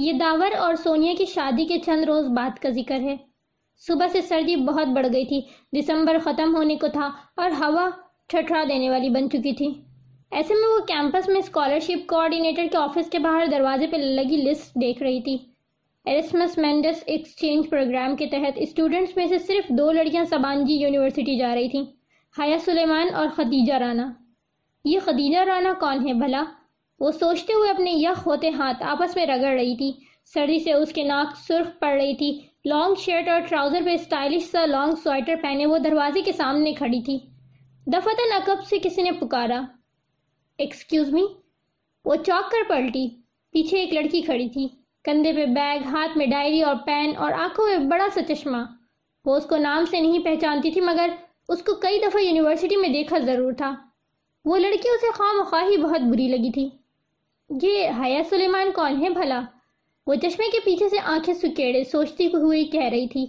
یہ داور اور سونیا کی شادی کے چند روز بعد کا ذکر ہے۔ صبح سے سردی بہت بڑھ گئی تھی۔ دسمبر ختم ہونے کو تھا اور ہوا ٹھٹھرا دینے والی بن چکی تھی۔ ایسے میں وہ کیمپس میں اسکالرشپ کوارڈینیٹر کے آفس کے باہر دروازے پہ لگی لسٹ دیکھ رہی تھی۔ ایرسمس مینڈس ایکسچینج پروگرام کے تحت اسٹوڈنٹس میں سے صرف دو لڑکیاں سبانجی یونیورسٹی جا رہی تھیں، حیا سلیمان اور خدیجہ رانا۔ یہ خدیجہ رانا کون ہے بھلا؟ وہ سوچتے ہوئے اپنے یخ ہوتے ہاتھ آپس میں رگڑ رہی تھی۔ سردی سے اس کے ناک سرخ پڑ رہی تھی۔ لانگ شرٹ اور ٹراؤزر پہ اسٹائلش سا لانگ سویٹر پہنے وہ دروازے کے سامنے کھڑی تھی۔ دفتن اکب سے کسی نے پکارا۔ ایکسکیوز می وہ چوک کر پلٹی۔ پیچھے ایک لڑکی کھڑی تھی۔ کندھے پہ بیگ، ہاتھ میں ڈائری اور پین اور آنکھوں میں بڑا سا چشمہ۔ وہ اس کو نام سے نہیں پہچانتی تھی، مگر اس کو کئی دفعہ یونیورسٹی میں دیکھا ضرور تھا۔ وہ لڑکی اسے خواہ مخواہی بہت بری لگی تھی۔ یہ حیا سلیمان کون ہے بھلا؟ وہ چشمے کے پیچھے سے آنکھیں سکیڑے، سوچتی ہوئی کہہ رہی تھی۔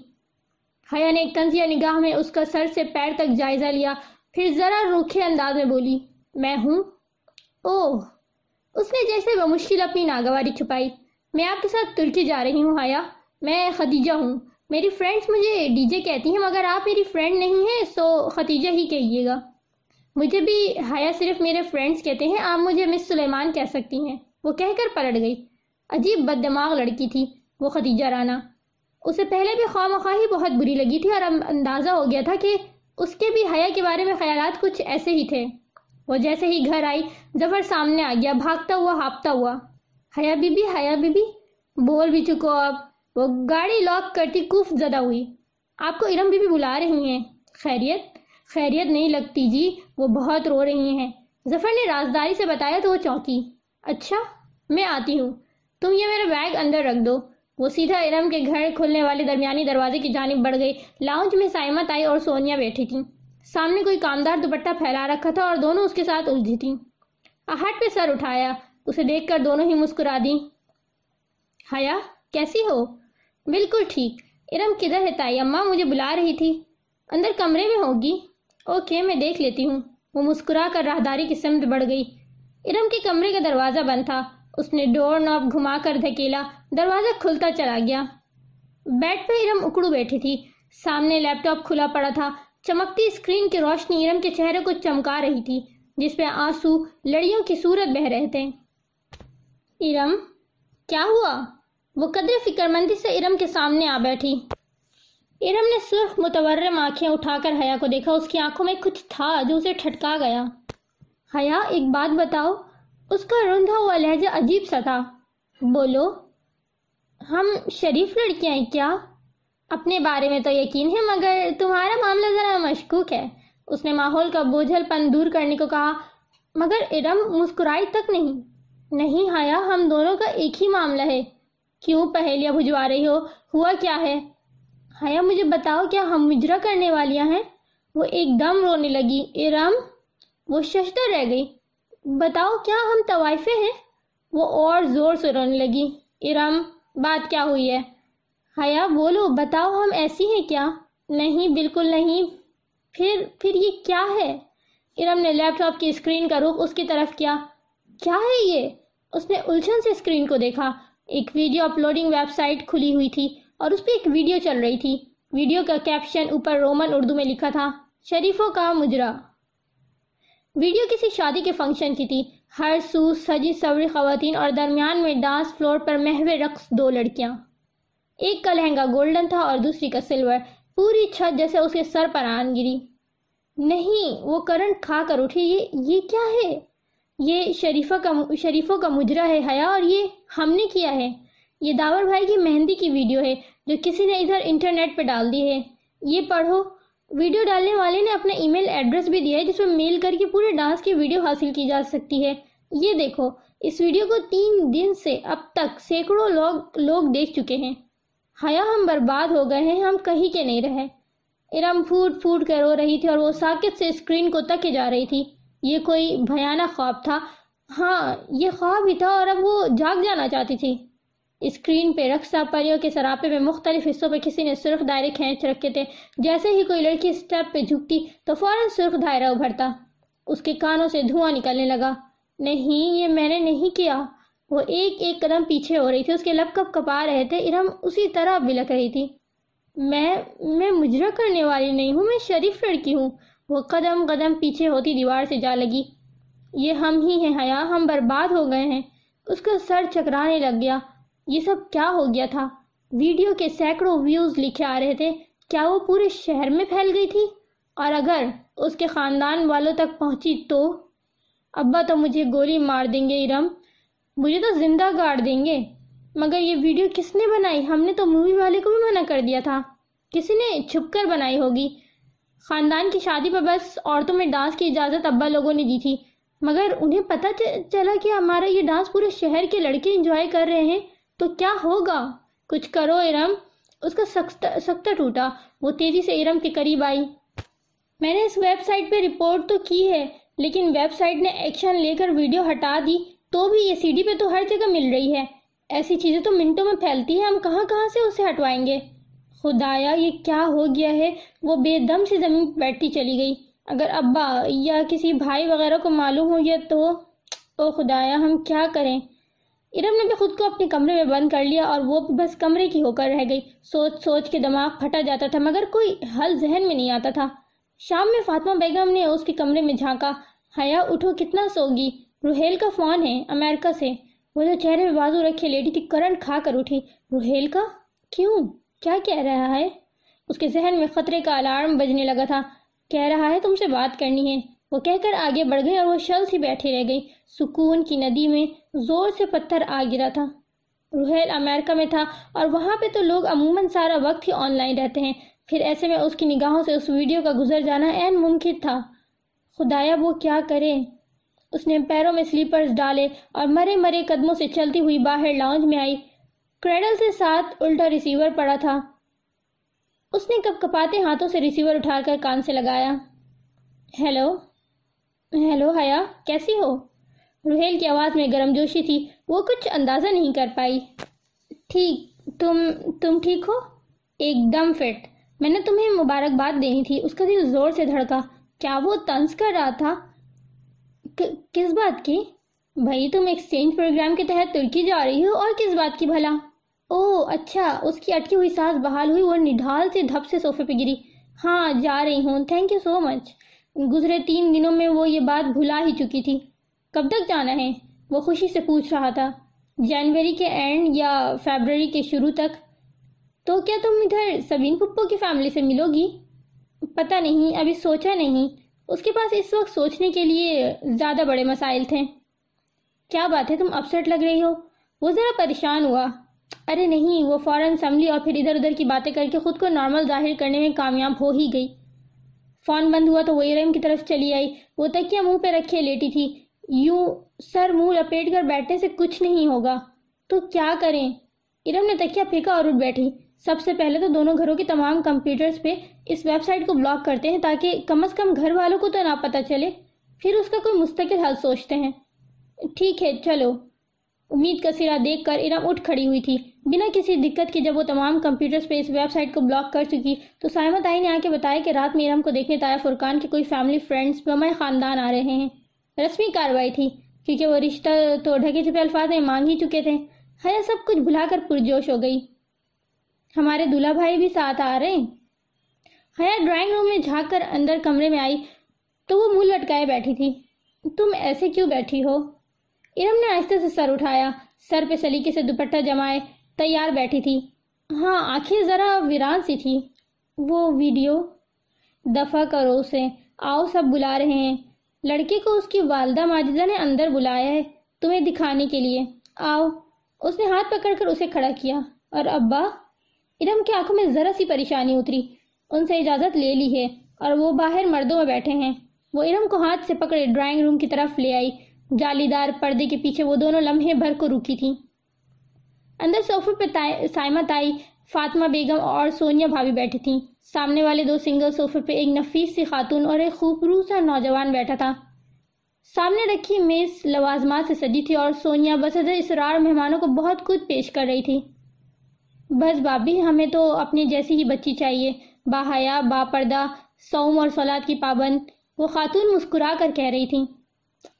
حیا نے ایک تنزیہ نگاہ میں اس کا سر سے پیر تک جائزہ لیا، پھر ذرا روکھے انداز میں بولی، میں ہوں؟ اوہ، اس نے جیسے بمشکل اپنی ناگواری چھپائی۔ میں آپ کے ساتھ ترکی جا رہی ہوں، حیا۔ میں خدیجہ ہوں۔ میری فرینڈس مجھے ڈی جے کہتی ہیں، مگر آپ میری فرینڈ نہیں ہیں، سو خدیجہ ہی کہیے گا۔ مجھے بھی حیا صرف میرے فرینڈس کہتے ہیں، آپ مجھے مس سلیمان کہہ سکتی ہیں۔ وہ کہہ کر پلٹ گئی۔ عجیب بد دماغ لڑکی تھی، وہ خدیجہ رانا۔ اسے پہلے بھی خواہ مخواہی بہت بری لگی تھی اور اب اندازہ ہو گیا تھا کہ اس کے بھی حیا کے بارے میں خیالات کچھ ایسے ہی تھے۔ وہ جیسے ہی گھر آئی ظفر سامنے آ گیا، بھاگتا ہوا، ہاپتا ہوا۔ حیا بی بی حیا بی بی بول بھی چکو اب۔ وہ گاڑی لاک کرتی کوف زدہ ہوئی۔ آپ کو ارم بی بی بلا رہی ہیں۔ خیریت؟ خیریت نہیں لگتی جی۔ وہ بہت رو رہی ہیں۔ ظفر نے رازداری سے بتایا تو وہ چونکی۔ اچھا میں آتی ہوں۔ تم یہ میرا بیگ اندر رکھ دو۔ وہ سیدھا ارم کے گھر کھلنے والے درمیانی دروازے کی جانب بڑھ گئی۔ لاؤنج میں سائمت آئی اور سونیا بیٹھی تھی سامنے کوئی کامدار دوپٹہ پھیلا رکھا تھا اور دونوں اس کے ساتھ الجھی تھی آہٹ پہ سر اٹھایا۔ اسے دیکھ کر دونوں ہی مسکرا دی حیا، کیسی ہو؟ بالکل ٹھیک۔ ارم کدھر ہے تائی؟ اماں مجھے بلا رہی تھی۔ اندر کمرے میں ہوگی؟ اوکے، میں دیکھ لیتی ہوں۔ وہ مسکرا کر راہداری کی سمت بڑھ گئی۔ ارم کے کمرے کا دروازہ بند تھا۔ اس نے ڈور نوب گھما کر دھکیلا، دروازہ کھلتا چلا گیا۔ بیڈ پہ ارم اکڑو بیٹھی تھی۔ سامنے لیپ ٹاپ کھلا پڑا تھا۔ چمکتی اسکرین کی روشنی ارم کے چہرے کو چمکا رہی تھی، جس پہ آنسو لڑیوں کی صورت بہ رہے تھے۔ ارم، کیا ہوا؟ وہ قدر فکر مندی سے ارم کے سامنے آ بیٹھی۔ ارم نے سرخ متورم آنکھیں اٹھا کر حیا کو دیکھا۔ اس کی آنکھوں میں کچھ تھا جو اسے ٹھٹکا گیا۔ حیا، ایک بات بتاؤ۔ اس کا رندھا ہوا لہجہ عجیب سا تھا۔ بولو، ہم شریف لڑکیاں ہیں کیا؟ اپنے بارے میں تو یقین ہے، مگر تمہارا معاملہ ذرا مشکوک ہے۔ اس نے ماحول کا بوجھل پن دور کرنے کو کہا، مگر ارم مسکرائی تک نہیں۔ نہیں حیا، ہم دونوں کا ایک ہی معاملہ ہے۔ کیوں پہلیاں بھجوا رہی ہو؟ ہوا کیا ہے؟ حیا، مجھے بتاؤ کیا ہم مجرا کرنے والیاں ہیں؟ وہ ایک دم رونے لگی۔ ارم وہ ششتر رہ گئی۔ بتاؤ کیا ہم طوائفے ہیں؟ وہ اور زور سے رونے لگی۔ ارم بات کیا ہوئی ہے؟ حیا، بولو، بتاؤ ہم ایسی ہیں کیا؟ نہیں، بالکل نہیں۔ پھر پھر یہ کیا ہے؟ ارم نے لیپ ٹاپ کی اسکرین کا رخ اس کی طرف کیا۔ کیا ہے یہ؟ اس نے الجھن سے اسکرین کو دیکھا۔ ایک ویڈیو اپلوڈنگ ویب سائٹ کھلی ہوئی تھی۔ اور اس پہ ایک ویڈیو چل رہی تھی۔ ویڈیو کا کیپشن اوپر رومن اردو میں لکھا تھا، شریفوں کا مجرا۔ ویڈیو کسی شادی کے فنکشن کی تھی۔ ہر سو سجی سوری خواتین اور درمیان میں ڈانس فلور پر محو رقص دو لڑکیاں۔ ایک کا لہنگا گولڈن تھا اور دوسری کا سلور پوری چھت جیسے اس کے سر پر آن گری۔ نہیں، وہ کرنٹ کھا کر اٹھی۔ یہ یہ کیا ہے؟ یہ شریفہ کا، شریفوں کا مجرا ہے حیا، اور یہ ہم نے کیا ہے۔ یہ داور بھائی کی مہندی کی ویڈیو ہے جو کسی نے ادھر انٹرنیٹ پہ ڈال دی ہے۔ یہ پڑھو۔ ویڈیو ڈالنے والے نے اپنا ای میل ایڈریس بھی دیا ہے جس میں میل کر کے پورے ڈانس کی ویڈیو حاصل کی جا سکتی ہے۔ یہ دیکھو، اس ویڈیو کو تین دن سے اب تک سینکڑوں لوگ لوگ دیکھ چکے ہیں۔ حیا، ہم برباد ہو گئے ہیں، ہم کہیں کے نہیں رہے۔ ارم پھوٹ پھوٹ کر رو رہی تھی اور وہ ساکت سے اسکرین کو تکے جا رہی تھی۔ یہ کوئی بھیانہ خواب تھا۔ ہاں یہ خواب ہی تھا اور اب وہ جاگ جانا چاہتی تھی۔ اسکرین پہ رقصہ پریوں کے سراپے میں مختلف حصوں پہ کسی نے سرخ دائرے کھینچ رکھے تھے۔ جیسے ہی کوئی لڑکی سٹیپ پہ جھکتی تو فوراً سرخ دائرہ ابھرتا۔ اس کے کانوں سے دھواں نکلنے لگا۔ نہیں، یہ میں نے نہیں کیا۔ وہ ایک ایک قدم پیچھے ہو رہی تھی۔ اس کے لب کپ کپا رہے تھے۔ ارم اسی طرح بلک رہی تھی۔ میں میں مجرا کرنے والی نہیں ہوں، میں شریف لڑکی ہوں۔ وہ قدم قدم پیچھے ہوتی دیوار سے جا لگی۔ یہ ہم ہی ہیں حیا، ہم برباد ہو گئے ہیں۔ اس کا سر چکرانے لگ گیا۔ یہ سب کیا ہو گیا تھا؟ ویڈیو کے سینکڑوں ویوز لکھے آ رہے تھے۔ کیا وہ پورے شہر میں پھیل گئی تھی؟ اور اگر اس کے خاندان والوں تک پہنچی تو؟ ابا تو مجھے گولی مار دیں گے، ارم۔ مجھے تو زندہ گاڑ دیں گے۔ مگر یہ ویڈیو کس نے بنائی؟ ہم نے تو مووی والے کو بھی منع کر دیا تھا۔ کسی نے چھپ کر بنائی ہوگی۔ خاندان کی شادی پر بس عورتوں میں ڈانس کی اجازت ابا لوگوں نے دی تھی۔ مگر انہیں پتہ چلا کہ ہمارا یہ ڈانس پورے شہر کے لڑکے انجوائے کر رہے ہیں۔ تو کیا ہوگا؟ کچھ کرو ارم۔ اس کا سختہ ٹوٹا۔ وہ تیزی سے ارم کے قریب آئی۔ میں نے اس ویب سائٹ پہ رپورٹ تو کی ہے، لیکن ویب سائٹ نے ایکشن لے کر ویڈیو ہٹا دی۔ تو بھی یہ سی ڈی پہ تو ہر جگہ مل رہی ہے۔ ایسی چیزیں تو منٹوں میں پھیلتی ہیں۔ ہم کہاں کہاں سے اسے ہٹوائیں گے؟ خدایا، یہ کیا ہو گیا ہے؟ وہ بے دم سے زمین بیٹھتی چلی گئی۔ اگر ابا یا کسی بھائی وغیرہ کو معلوم ہو گیا تو او خدایا، ہم کیا کریں؟ ارم نے بھی خود کو اپنے کمرے میں بند کر لیا اور وہ بس کمرے کی ہو کر رہ گئی۔ سوچ سوچ کے دماغ پھٹا جاتا تھا، مگر کوئی حل ذہن میں نہیں آتا تھا۔ شام میں فاطمہ بیگم نے اس کے کمرے میں جھانکا۔ حیا، اٹھو، کتنا سوگی۔ روہیل کا فون ہے امریکہ سے۔ وہ جو چہرے میں بازو رکھے، لیڈی تھی کرنٹ کھا کر اٹھی۔ روہیل کا؟ کیوں؟ کیا کہہ رہا ہے؟ اس کے ذہن میں خطرے کا الارم بجنے لگا تھا۔ کہہ رہا ہے، تم سے بات کرنی ہے۔ وہ کہہ کر آگے بڑھ گئی اور وہ شل سی بیٹھی رہ گئی سکون کی ندی میں زور سے پتھر آ گرا تھا۔ روحیل امریکہ میں تھا اور وہاں پہ تو لوگ عموماً سارا وقت ہی آن لائن رہتے ہیں۔ پھر ایسے میں اس کی نگاہوں سے اس ویڈیو کا گزر جانا این ممکن تھا۔ خدایا، وہ کیا کرے؟ اس نے پیروں میں سلیپرز ڈالے اور مرے مرے قدموں سے چلتی ہوئی باہر لاؤنج میں آئی۔ کریڈل سے ساتھ الٹا ریسیور پڑا تھا۔ اس نے کپ کپاتے ہاتھوں سے ریسیور اٹھا کر کان سے لگایا۔ ہیلو ہیلو، حیا، کیسی ہو؟ روہیل کی آواز میں گرم جوشی تھی، وہ کچھ اندازہ نہیں کر پائی۔ ٹھیک، تم تم ٹھیک ہو؟ ایک دم فٹ۔ میں نے تمہیں مبارکباد دینی تھی، اس کا دل زور سے دھڑکا۔ کیا وہ تنس کر رہا تھا؟ کس بات کی؟ بھائی، تم ایکسچینج پروگرام کے تحت ترکی جا رہی ہو اور کس بات کی بھلا؟ او اچھا اس کی اٹکی ہوئی سانس بحال ہوئی، وہ نڈھال سے دھپ سے صوفے پہ گری۔ ہاں جا رہی ہوں۔ تھینک یو سو مچ گزرے تین دنوں میں وہ یہ بات بھلا ہی چکی تھی۔ کب تک جانا ہے؟ وہ خوشی سے پوچھ رہا تھا۔ جنوری کے اینڈ یا فیبرری کے شروع تک۔ تو کیا تم ادھر سبین پپو کی فیملی سے ملو گی؟ پتہ نہیں، ابھی سوچا نہیں۔ اس کے پاس اس وقت سوچنے کے لیے زیادہ بڑے مسائل تھے۔ کیا بات ہے، تم اپسٹ لگ رہی ہو؟ وہ ذرا پریشان ہوا۔ ارے نہیں، وہ فوراً سنبھلی اور پھر ادھر ادھر کی باتیں کر کے خود کو نارمل ظاہر کرنے میں کامیاب ہو ہی گئی۔ فون بند ہوا تو وہ ارم کی طرف چلی آئی۔ وہ تکیا منہ پہ رکھے لیٹی تھی۔ یوں سر منہ لپیٹ کر بیٹھنے سے کچھ نہیں ہوگا۔ تو کیا کریں؟ ارم نے تکیا پھینکا اور اٹھ بیٹھی۔ سب سے پہلے تو دونوں گھروں کے تمام کمپیوٹرز پہ اس ویب سائٹ کو بلاک کرتے ہیں تاکہ کم از کم گھر والوں کو تو نہ پتہ چلے۔ پھر اس کا کوئی مستقل حل سوچتے ہیں۔ ٹھیک ہے، چلو۔ امید کا سرا دیکھ کر ارم اٹھ کھڑی ہوئی تھی۔ بنا کسی دقت کے جب وہ تمام کمپیوٹرز پہ اس ویب سائٹ کو بلاک کر چکی، تو سائمہ تائی نے آ کے بتایا کہ رات میں ارم کو دیکھنے تایا فرقان کے کوئی فیملی فرینڈز بمائے خاندان آ رہے ہیں۔ رسمی کاروائی تھی، کیونکہ وہ رشتہ تو ڈھکے چھپے الفاظ میں مانگ ہی چکے تھے۔ حیا سب کچھ بھلا کر پرجوش ہو گئی۔ ہمارے دلہا بھائی بھی ساتھ آ رہے ہیں۔ حیا ڈرائنگ روم میں جھانک کر اندر کمرے میں آئی تو وہ منہ لٹکائے بیٹھی تھی۔ تم ایسے کیوں بیٹھی ہو؟ ارم نے آہستہ سے سر اٹھایا، سر پہ سلیقے سے دوپٹہ جمائے۔ تیار بیٹھی تھی۔ ہاں آنکھیں ذرا ویران سی تھی وہ ویڈیو دفع کرو اسے آؤ سب بلا رہے ہیں۔ لڑکے کو اس کی والدہ ماجدہ نے اندر بلایا ہے تمہیں دکھانے کے لیے۔ آؤ۔ اس نے ہاتھ پکڑ کر اسے کھڑا کیا اور ابا، ارم کی آنکھوں میں ذرا سی پریشانی اتری۔ ان سے اجازت لے لی ہے اور وہ باہر مردوں میں بیٹھے ہیں۔ وہ ارم کو ہاتھ سے پکڑے ڈرائنگ روم کی طرف لے آئی۔ جالی دار پردے کے پیچھے وہ دونوں لمحے بھر کو رکی تھی اندر سوفے پہ سائمہ تائی، فاطمہ بیگم اور سونیا بھابی بیٹھی تھیں۔ سامنے والے دو سنگل سوفے پہ ایک نفیس سی خاتون اور ایک خوبرو سا نوجوان بیٹھا تھا۔ سامنے رکھی میز لوازمات سے سجی تھی اور سونیا بصدر اسرار مہمانوں کو بہت کچھ پیش کر رہی تھی۔ بس بابی ہمیں تو اپنی جیسی ہی بچی چاہیے۔ باحیا با پردہ سوم اور سولاد کی پابند۔ وہ خاتون مسکرا کر کہہ رہی تھی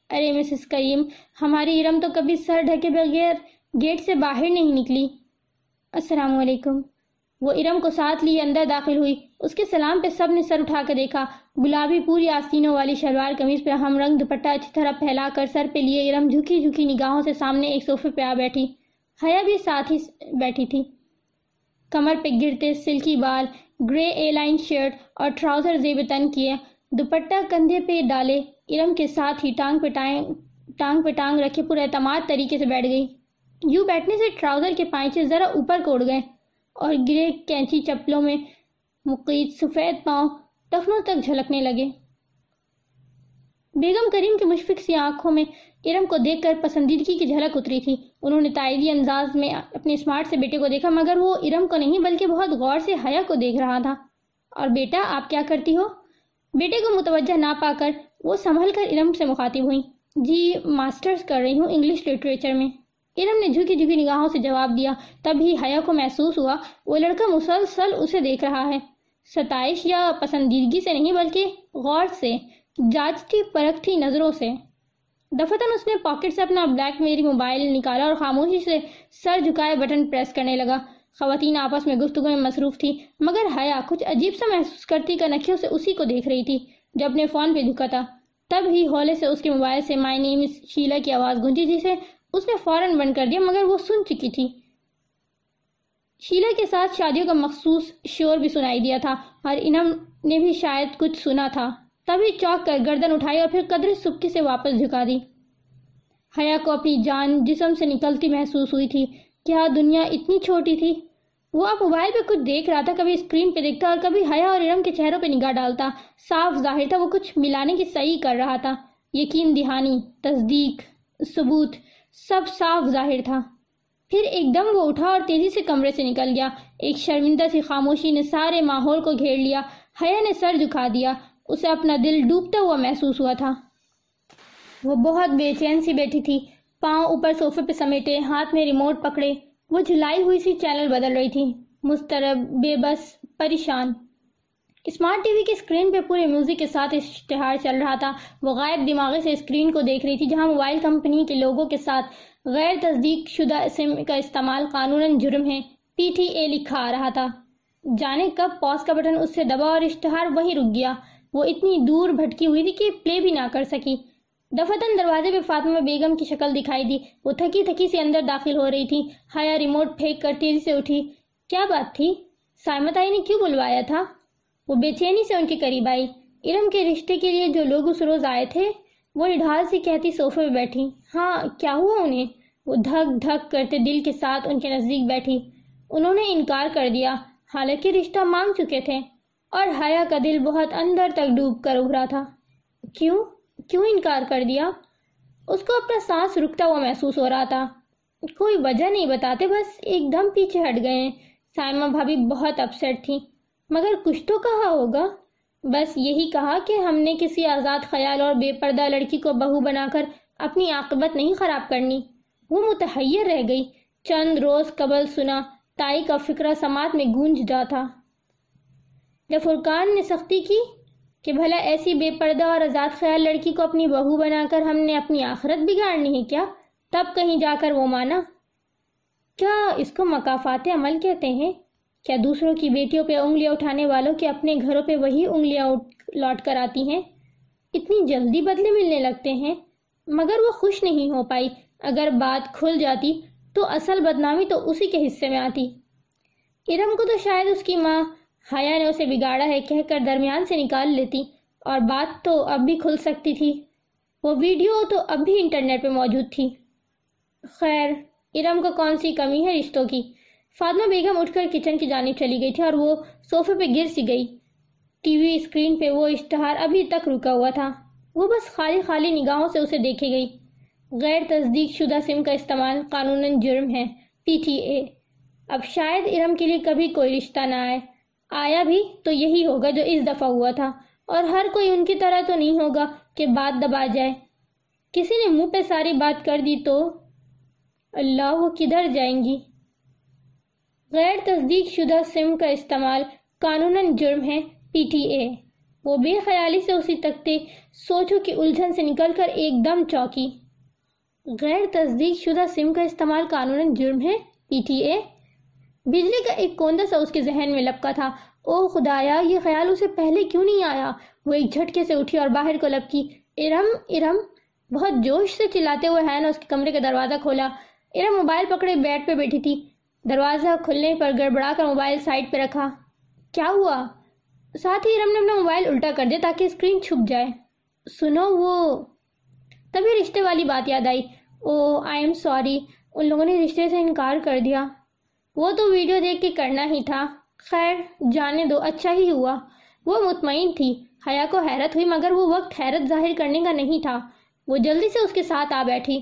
ارے مسز کریم، ہماری ارم تو کبھی سر ڈھکے بغیر گیٹ سے باہر نہیں نکلی۔ السلام علیکم۔ وہ ارم کو ساتھ لیے اندر داخل ہوئی۔ اس کے سلام پہ سب نے سر اٹھا کر دیکھا۔ گلابی پوری آستینوں والی شلوار قمیض پہ ہم رنگ دوپٹہ اچھی طرح پھیلا کر سر پہ لیے ارم جھکی جھکی نگاہوں سے سامنے ایک صوفے پہ آ بیٹھی۔ حیا بھی ساتھ ہی بیٹھی تھی۔ کمر پہ گرتے سلکی بال، گرے اے لائن شرٹ اور ٹراؤزر زیب تن کیے۔ دوپٹہ کندھے پہ ڈالے۔ ارم کے ساتھ ہی ٹانگ پہ ٹانگ پہ ٹانگ رکھے پورے اعتماد طریقے سے بیٹھ گئی۔ یوں بیٹھنے سے ٹراؤزر کے پائچے ذرا اوپر کوڑ گئے اور گرے کینچی چپلوں میں مقید سفید پاؤں ٹخنوں تک جھلکنے لگے۔ بیگم کریم کی مشفق سی آنکھوں میں ارم کو دیکھ کر پسندیدگی کی جھلک اتری تھی۔ انہوں نے تائیدی انداز میں اپنے اسمارٹ سے بیٹے کو دیکھا، مگر وہ ارم کو نہیں، بلکہ بہت غور سے حیا کو دیکھ رہا تھا۔ اور بیٹا، آپ کیا کرتی ہو؟ بیٹے کو متوجہ نہ پا کر وہ سنبھل کر ارم سے مخاطب ہوئی جی ماسٹرز کر رہی ہوں انگلش لٹریچر میں۔ ارم نے جھکی جھکی نگاہوں سے جواب دیا۔ تب ہی حیا کو محسوس ہوا، وہ لڑکا مسلسل اسے دیکھ رہا ہے۔ ستائش یا پسندیدگی سے نہیں بلکہ غور سے جانچتی پرکھتی نظروں سے۔ دفتن اس نے پاکٹ سے اپنا بلیک میری موبائل نکالا اور خاموشی سے سر جھکائے بٹن پریس کرنے لگا۔ خواتین آپس میں گفتگو میں مصروف تھی مگر حیا کچھ عجیب سا محسوس کرتی کا نکھیوں سے اسی کو دیکھ رہی تھی جو اپنے فون پہ جھکا تھا۔ تب ہی ہولے سے اس کے موبائل سے مائی نیم شیلا کی آواز گونجی، جسے اس نے فوراً بند کر دیا، مگر وہ سن چکی تھی۔ شیلا کے ساتھ شادیوں کا مخصوص شور بھی سنائی دیا تھا، اور انم نے بھی شاید کچھ سنا تھا۔ تبھی چوک کر گردن اٹھائی اور پھر قدر سبکی سے واپس جھکا دی۔ حیا کو اپنی جان جسم سے نکلتی محسوس ہوئی تھی، کیا دنیا اتنی چھوٹی تھی؟ وہ اب موبائل پہ کچھ دیکھ رہا تھا، کبھی اسکرین پہ دیکھتا اور کبھی حیا اور ارم کے چہروں پہ نگاہ ڈالتا۔ صاف ظاہر تھا، وہ کچھ ملانے کی صحیح کر رہا تھا۔ یقین، دہانی، تصدیق، ثبوت۔ سب صاف ظاہر تھا۔ پھر ایک دم وہ اٹھا اور تیزی سے کمرے سے نکل گیا۔ ایک شرمندہ سی خاموشی نے سارے ماحول کو گھیر لیا۔ حیا نے سر جھکا دیا۔ اسے اپنا دل ڈوبتا ہوا محسوس ہوا تھا۔ وہ بہت بے چین سی بیٹھی تھی۔ پاؤں اوپر صوفے پہ سمیٹے، ہاتھ میں ریموٹ پکڑے۔ وہ جھلائی ہوئی سی چینل بدل رہی تھی۔ مسترب، بے بس، پریشان۔ اسمارٹ ٹی وی کی اسکرین پہ پورے میوزک کے ساتھ اشتہار چل رہا تھا۔ وہ غائب دماغے سے اسکرین کو دیکھ رہی تھی، جہاں موبائل کمپنی کے لوگوں کے ساتھ غیر تصدیق شدہ سم کا استعمال قانون جرم ہے۔ پی ٹی اے لکھا آ رہا تھا۔ جانے کب پوز کا بٹن اس سے دبا اور اشتہار وہی رک گیا۔ وہ اتنی دور بھٹکی ہوئی تھی کہ پلے بھی نہ کر سکی۔ دفتن دروازے پہ فاطمہ بیگم کی شکل دکھائی دی۔ وہ تھکی تھکی سے اندر داخل ہو رہی تھی۔ ہایا، ریموٹ پھینک کر تیزی سے اٹھی۔ کیا بات تھی؟ سائمت آئی نے کیوں بلوایا تھا؟ وہ بے چینی سے ان کے قریب آئی۔ ارم کے رشتے کے لیے جو لوگ اس روز آئے تھے، وہ نڈھال سے کہتی صوفے پہ بیٹھی۔ ہاں کیا ہوا انہیں؟ وہ دھک دھک کرتے دل کے ساتھ ان کے نزدیک بیٹھی۔ انہوں نے انکار کر دیا۔ حالانکہ رشتہ مانگ چکے تھے۔ اور حیا کا دل بہت اندر تک ڈوب کر ابھرا تھا۔ کیوں؟ کیوں انکار کر دیا؟ اس کو اپنا سانس رکتا ہوا محسوس ہو رہا تھا۔ کوئی وجہ نہیں بتاتے، بس ایک دم پیچھے ہٹ گئے۔ سائمہ بھابھی بہت اپسٹ تھی۔ مگر کچھ تو کہا ہوگا۔ بس یہی کہا کہ ہم نے کسی آزاد خیال اور بے پردہ لڑکی کو بہو بنا کر اپنی عاقبت نہیں خراب کرنی۔ وہ متحیر رہ گئی۔ چند روز قبل سنا، تائی کا فکرہ سماعت میں گونج جا تھا۔ جب فرقان نے سختی کی کہ بھلا ایسی بے پردہ اور آزاد خیال لڑکی کو اپنی بہو بنا کر ہم نے اپنی آخرت بگاڑنی ہے کیا، تب کہیں جا کر وہ مانا۔ کیا اس کو مقافات عمل کہتے ہیں؟ کیا دوسروں کی بیٹیوں پہ انگلیاں اٹھانے والوں کے اپنے گھروں پہ وہی انگلیاں لوٹ کر آتی ہیں؟ اتنی جلدی بدلے ملنے لگتے ہیں۔ مگر وہ خوش نہیں ہو پائی۔ اگر بات کھل جاتی تو اصل بدنامی تو اسی کے حصے میں آتی۔ ارم کو تو شاید اس کی ماں حیا نے اسے بگاڑا ہے، کہہ کر درمیان سے نکال لیتی۔ اور بات تو اب بھی کھل سکتی تھی۔ وہ ویڈیو تو اب بھی انٹرنیٹ پہ موجود تھی۔ خیر، ارم کو کون سی کمی ہے رشتوں کی؟ فاطمہ بیگم اٹھ کر کچن کی جانب چلی گئی تھی اور وہ صوفے پہ گر سی گئی۔ ٹی وی اسکرین پہ وہ اشتہار ابھی تک رکا ہوا تھا۔ وہ بس خالی خالی نگاہوں سے اسے دیکھے گئی۔ غیر تصدیق شدہ سم کا استعمال قانون جرم ہے۔ P T A. اب شاید ارم کے لیے کبھی کوئی رشتہ نہ آئے۔ آیا بھی تو یہی ہوگا جو اس دفعہ ہوا تھا۔ اور ہر کوئی ان کی طرح تو نہیں ہوگا کہ بات دبا جائے۔ کسی نے منہ پہ ساری بات کر دی تو اللہ وہ کدھر جائیں گی؟ غیر تصدیق شدہ سم کا استعمال قانون جرم ہے، پی ٹی اے۔ وہ بے خیالی سے اسی تکتے سوچو کی الجھن سے نکل کر ایک دم چوکی۔ غیر تصدیق شدہ سم کا استعمال قانون جرم ہے، پی ٹی اے۔ بجلی کا ایک کوندہ سا اس کے ذہن میں لپکا تھا۔ او خدایا، یہ خیال اسے پہلے کیوں نہیں آیا؟ وہ ایک جھٹکے سے اٹھی اور باہر کو لپکی۔ ارم ارم۔ بہت جوش سے چلاتے ہوئے ہے نا اس کے کمرے کا دروازہ کھولا۔ ارم موبائل پکڑے بیٹ پہ بیٹھی تھی۔ دروازہ کھلنے پر گڑبڑا کر موبائل سائٹ پہ رکھا۔ کیا ہوا؟ ساتھ ہی ارم نے اپنا موبائل الٹا کر دیا تاکہ اسکرین چھپ جائے۔ سنو وہ۔ تبھی رشتے والی بات یاد آئی۔ او آئی ایم سوری۔ ان لوگوں نے رشتے سے انکار کر دیا۔ وہ تو ویڈیو دیکھ کے کرنا ہی تھا۔ خیر، جانے دو اچھا ہی ہوا۔ وہ مطمئن تھی۔ حیا کو حیرت ہوئی، مگر وہ وقت حیرت ظاہر کرنے کا نہیں تھا۔ وہ جلدی سے اس کے ساتھ آ بیٹھی۔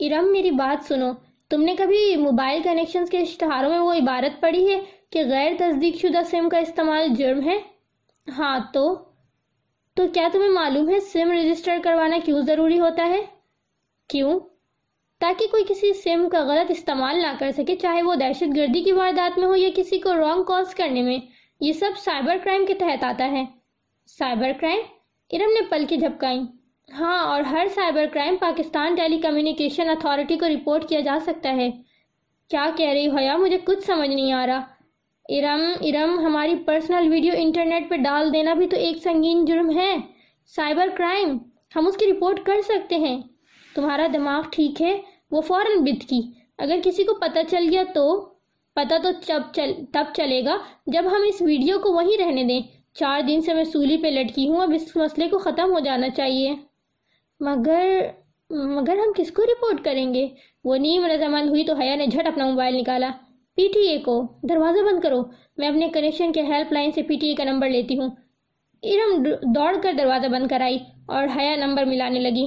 ارم، میری بات سنو۔ تم نے کبھی موبائل کنیکشنز کے اشتہاروں میں وہ عبارت پڑھی ہے کہ غیر تصدیق شدہ سم کا استعمال جرم ہے؟ ہاں تو؟ تو کیا تمہیں معلوم ہے سم رجسٹر کروانا کیوں ضروری ہوتا ہے؟ کیوں؟ تاکہ کوئی کسی سم کا غلط استعمال نہ کر سکے، چاہے وہ دہشت گردی کی واردات میں ہو یا کسی کو رانگ کالز کرنے میں، یہ سب سائبر کرائم کے تحت آتا ہے۔ سائبر کرائم ارم نے پل کے جھپکائیں۔ ہاں اور ہر cyber crime Pakistan telecommunication authority کو رپورٹ کیا جا سکتا ہے۔ کیا کہہ رہی ہو یا مجھے کچھ سمجھ نہیں آ رہا۔ ارم ارم، ہماری پرسنل ویڈیو انٹرنیٹ پہ ڈال دینا بھی تو ایک سنگین جرم ہے۔ سائبر کرائم، ہم اس کی رپورٹ کر سکتے ہیں۔ تمہارا دماغ ٹھیک ہے؟ وہ فوراً بت کی۔ اگر کسی کو پتہ چل گیا تو؟ پتہ تو چل، تب چلے گا جب ہم اس ویڈیو کو وہیں رہنے دیں۔ چار دن سے میں سولی پہ لٹکی ہوں، اب اس مسئلے کو ختم ہو جانا چاہیے۔ مگر مگر ہم کس کو رپورٹ کریں گے؟ وہ نیم رضامند ہوئی تو حیا نے جھٹ اپنا موبائل نکالا۔ پی ٹی اے کو، دروازہ بند کرو۔ میں اپنے کنیکشن کے ہیلپ لائن سے پی ٹی اے کا نمبر لیتی ہوں۔ ارم دوڑ کر دروازہ بند کرائی اور حیا نمبر ملانے لگی۔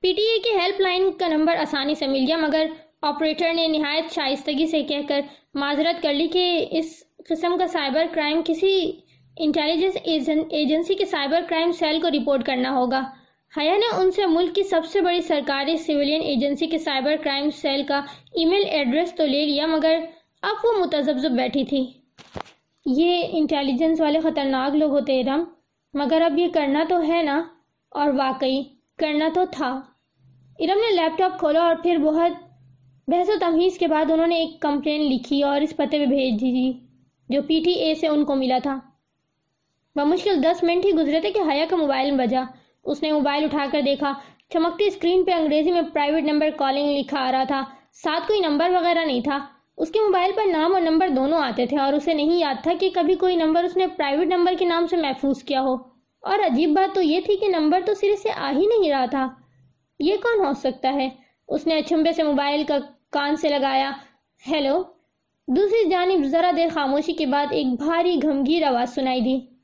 پی ٹی اے کے ہیلپ لائن کا نمبر آسانی سے مل گیا، مگر آپریٹر نے نہایت شائستگی سے کہہ کر معذرت کر لی کہ اس قسم کا سائبر کرائم کسی انٹیلیجنس ایجنسی کے سائبر کرائم سیل کو رپورٹ کرنا ہوگا۔ حیا نے ان سے ملک کی سب سے بڑی سرکاری سویلین ایجنسی کے سائبر کرائم سیل کا ای میل ایڈریس تو لے لیا، مگر اب وہ متذبذب بیٹھی تھی۔ یہ انٹیلیجنس والے خطرناک لوگ ہوتے رم، مگر اب یہ کرنا تو ہے نا۔ اور واقعی، کرنا تو تھا۔ ارم نے لیپ ٹاپ کھولا اور پھر بہت بحث و تمہیز کے بعد انہوں نے ایک کمپلین لکھی اور اس پتے پہ بھیج دی، جو پی ٹی اے سے ان کو ملا تھا۔ بمشکل دس منٹ ہی گزرے تھے کہ حیا کا موبائل بجا۔ اس نے موبائل اٹھا کر دیکھا۔ چمکتی اسکرین پہ انگریزی میں پرائیویٹ نمبر کالنگ لکھا آ رہا تھا۔ ساتھ کوئی نمبر وغیرہ نہیں تھا۔ اس کے موبائل پر نام اور نمبر دونوں آتے تھے اور اسے نہیں یاد تھا کہ کبھی کوئی نمبر اس نے پرائیویٹ نمبر کے نام سے محفوظ کیا ہو۔ اور عجیب بات تو یہ تھی کہ نمبر تو سرے سے آ ہی نہیں رہا تھا۔ یہ کون ہو سکتا ہے؟ اس نے اچھمبے سے موبائل کا کان سے لگایا۔ ہیلو دوسری جانب ذرا دیر خاموشی کے بعد ایک بھاری گھمگیر آواز سنائی دی۔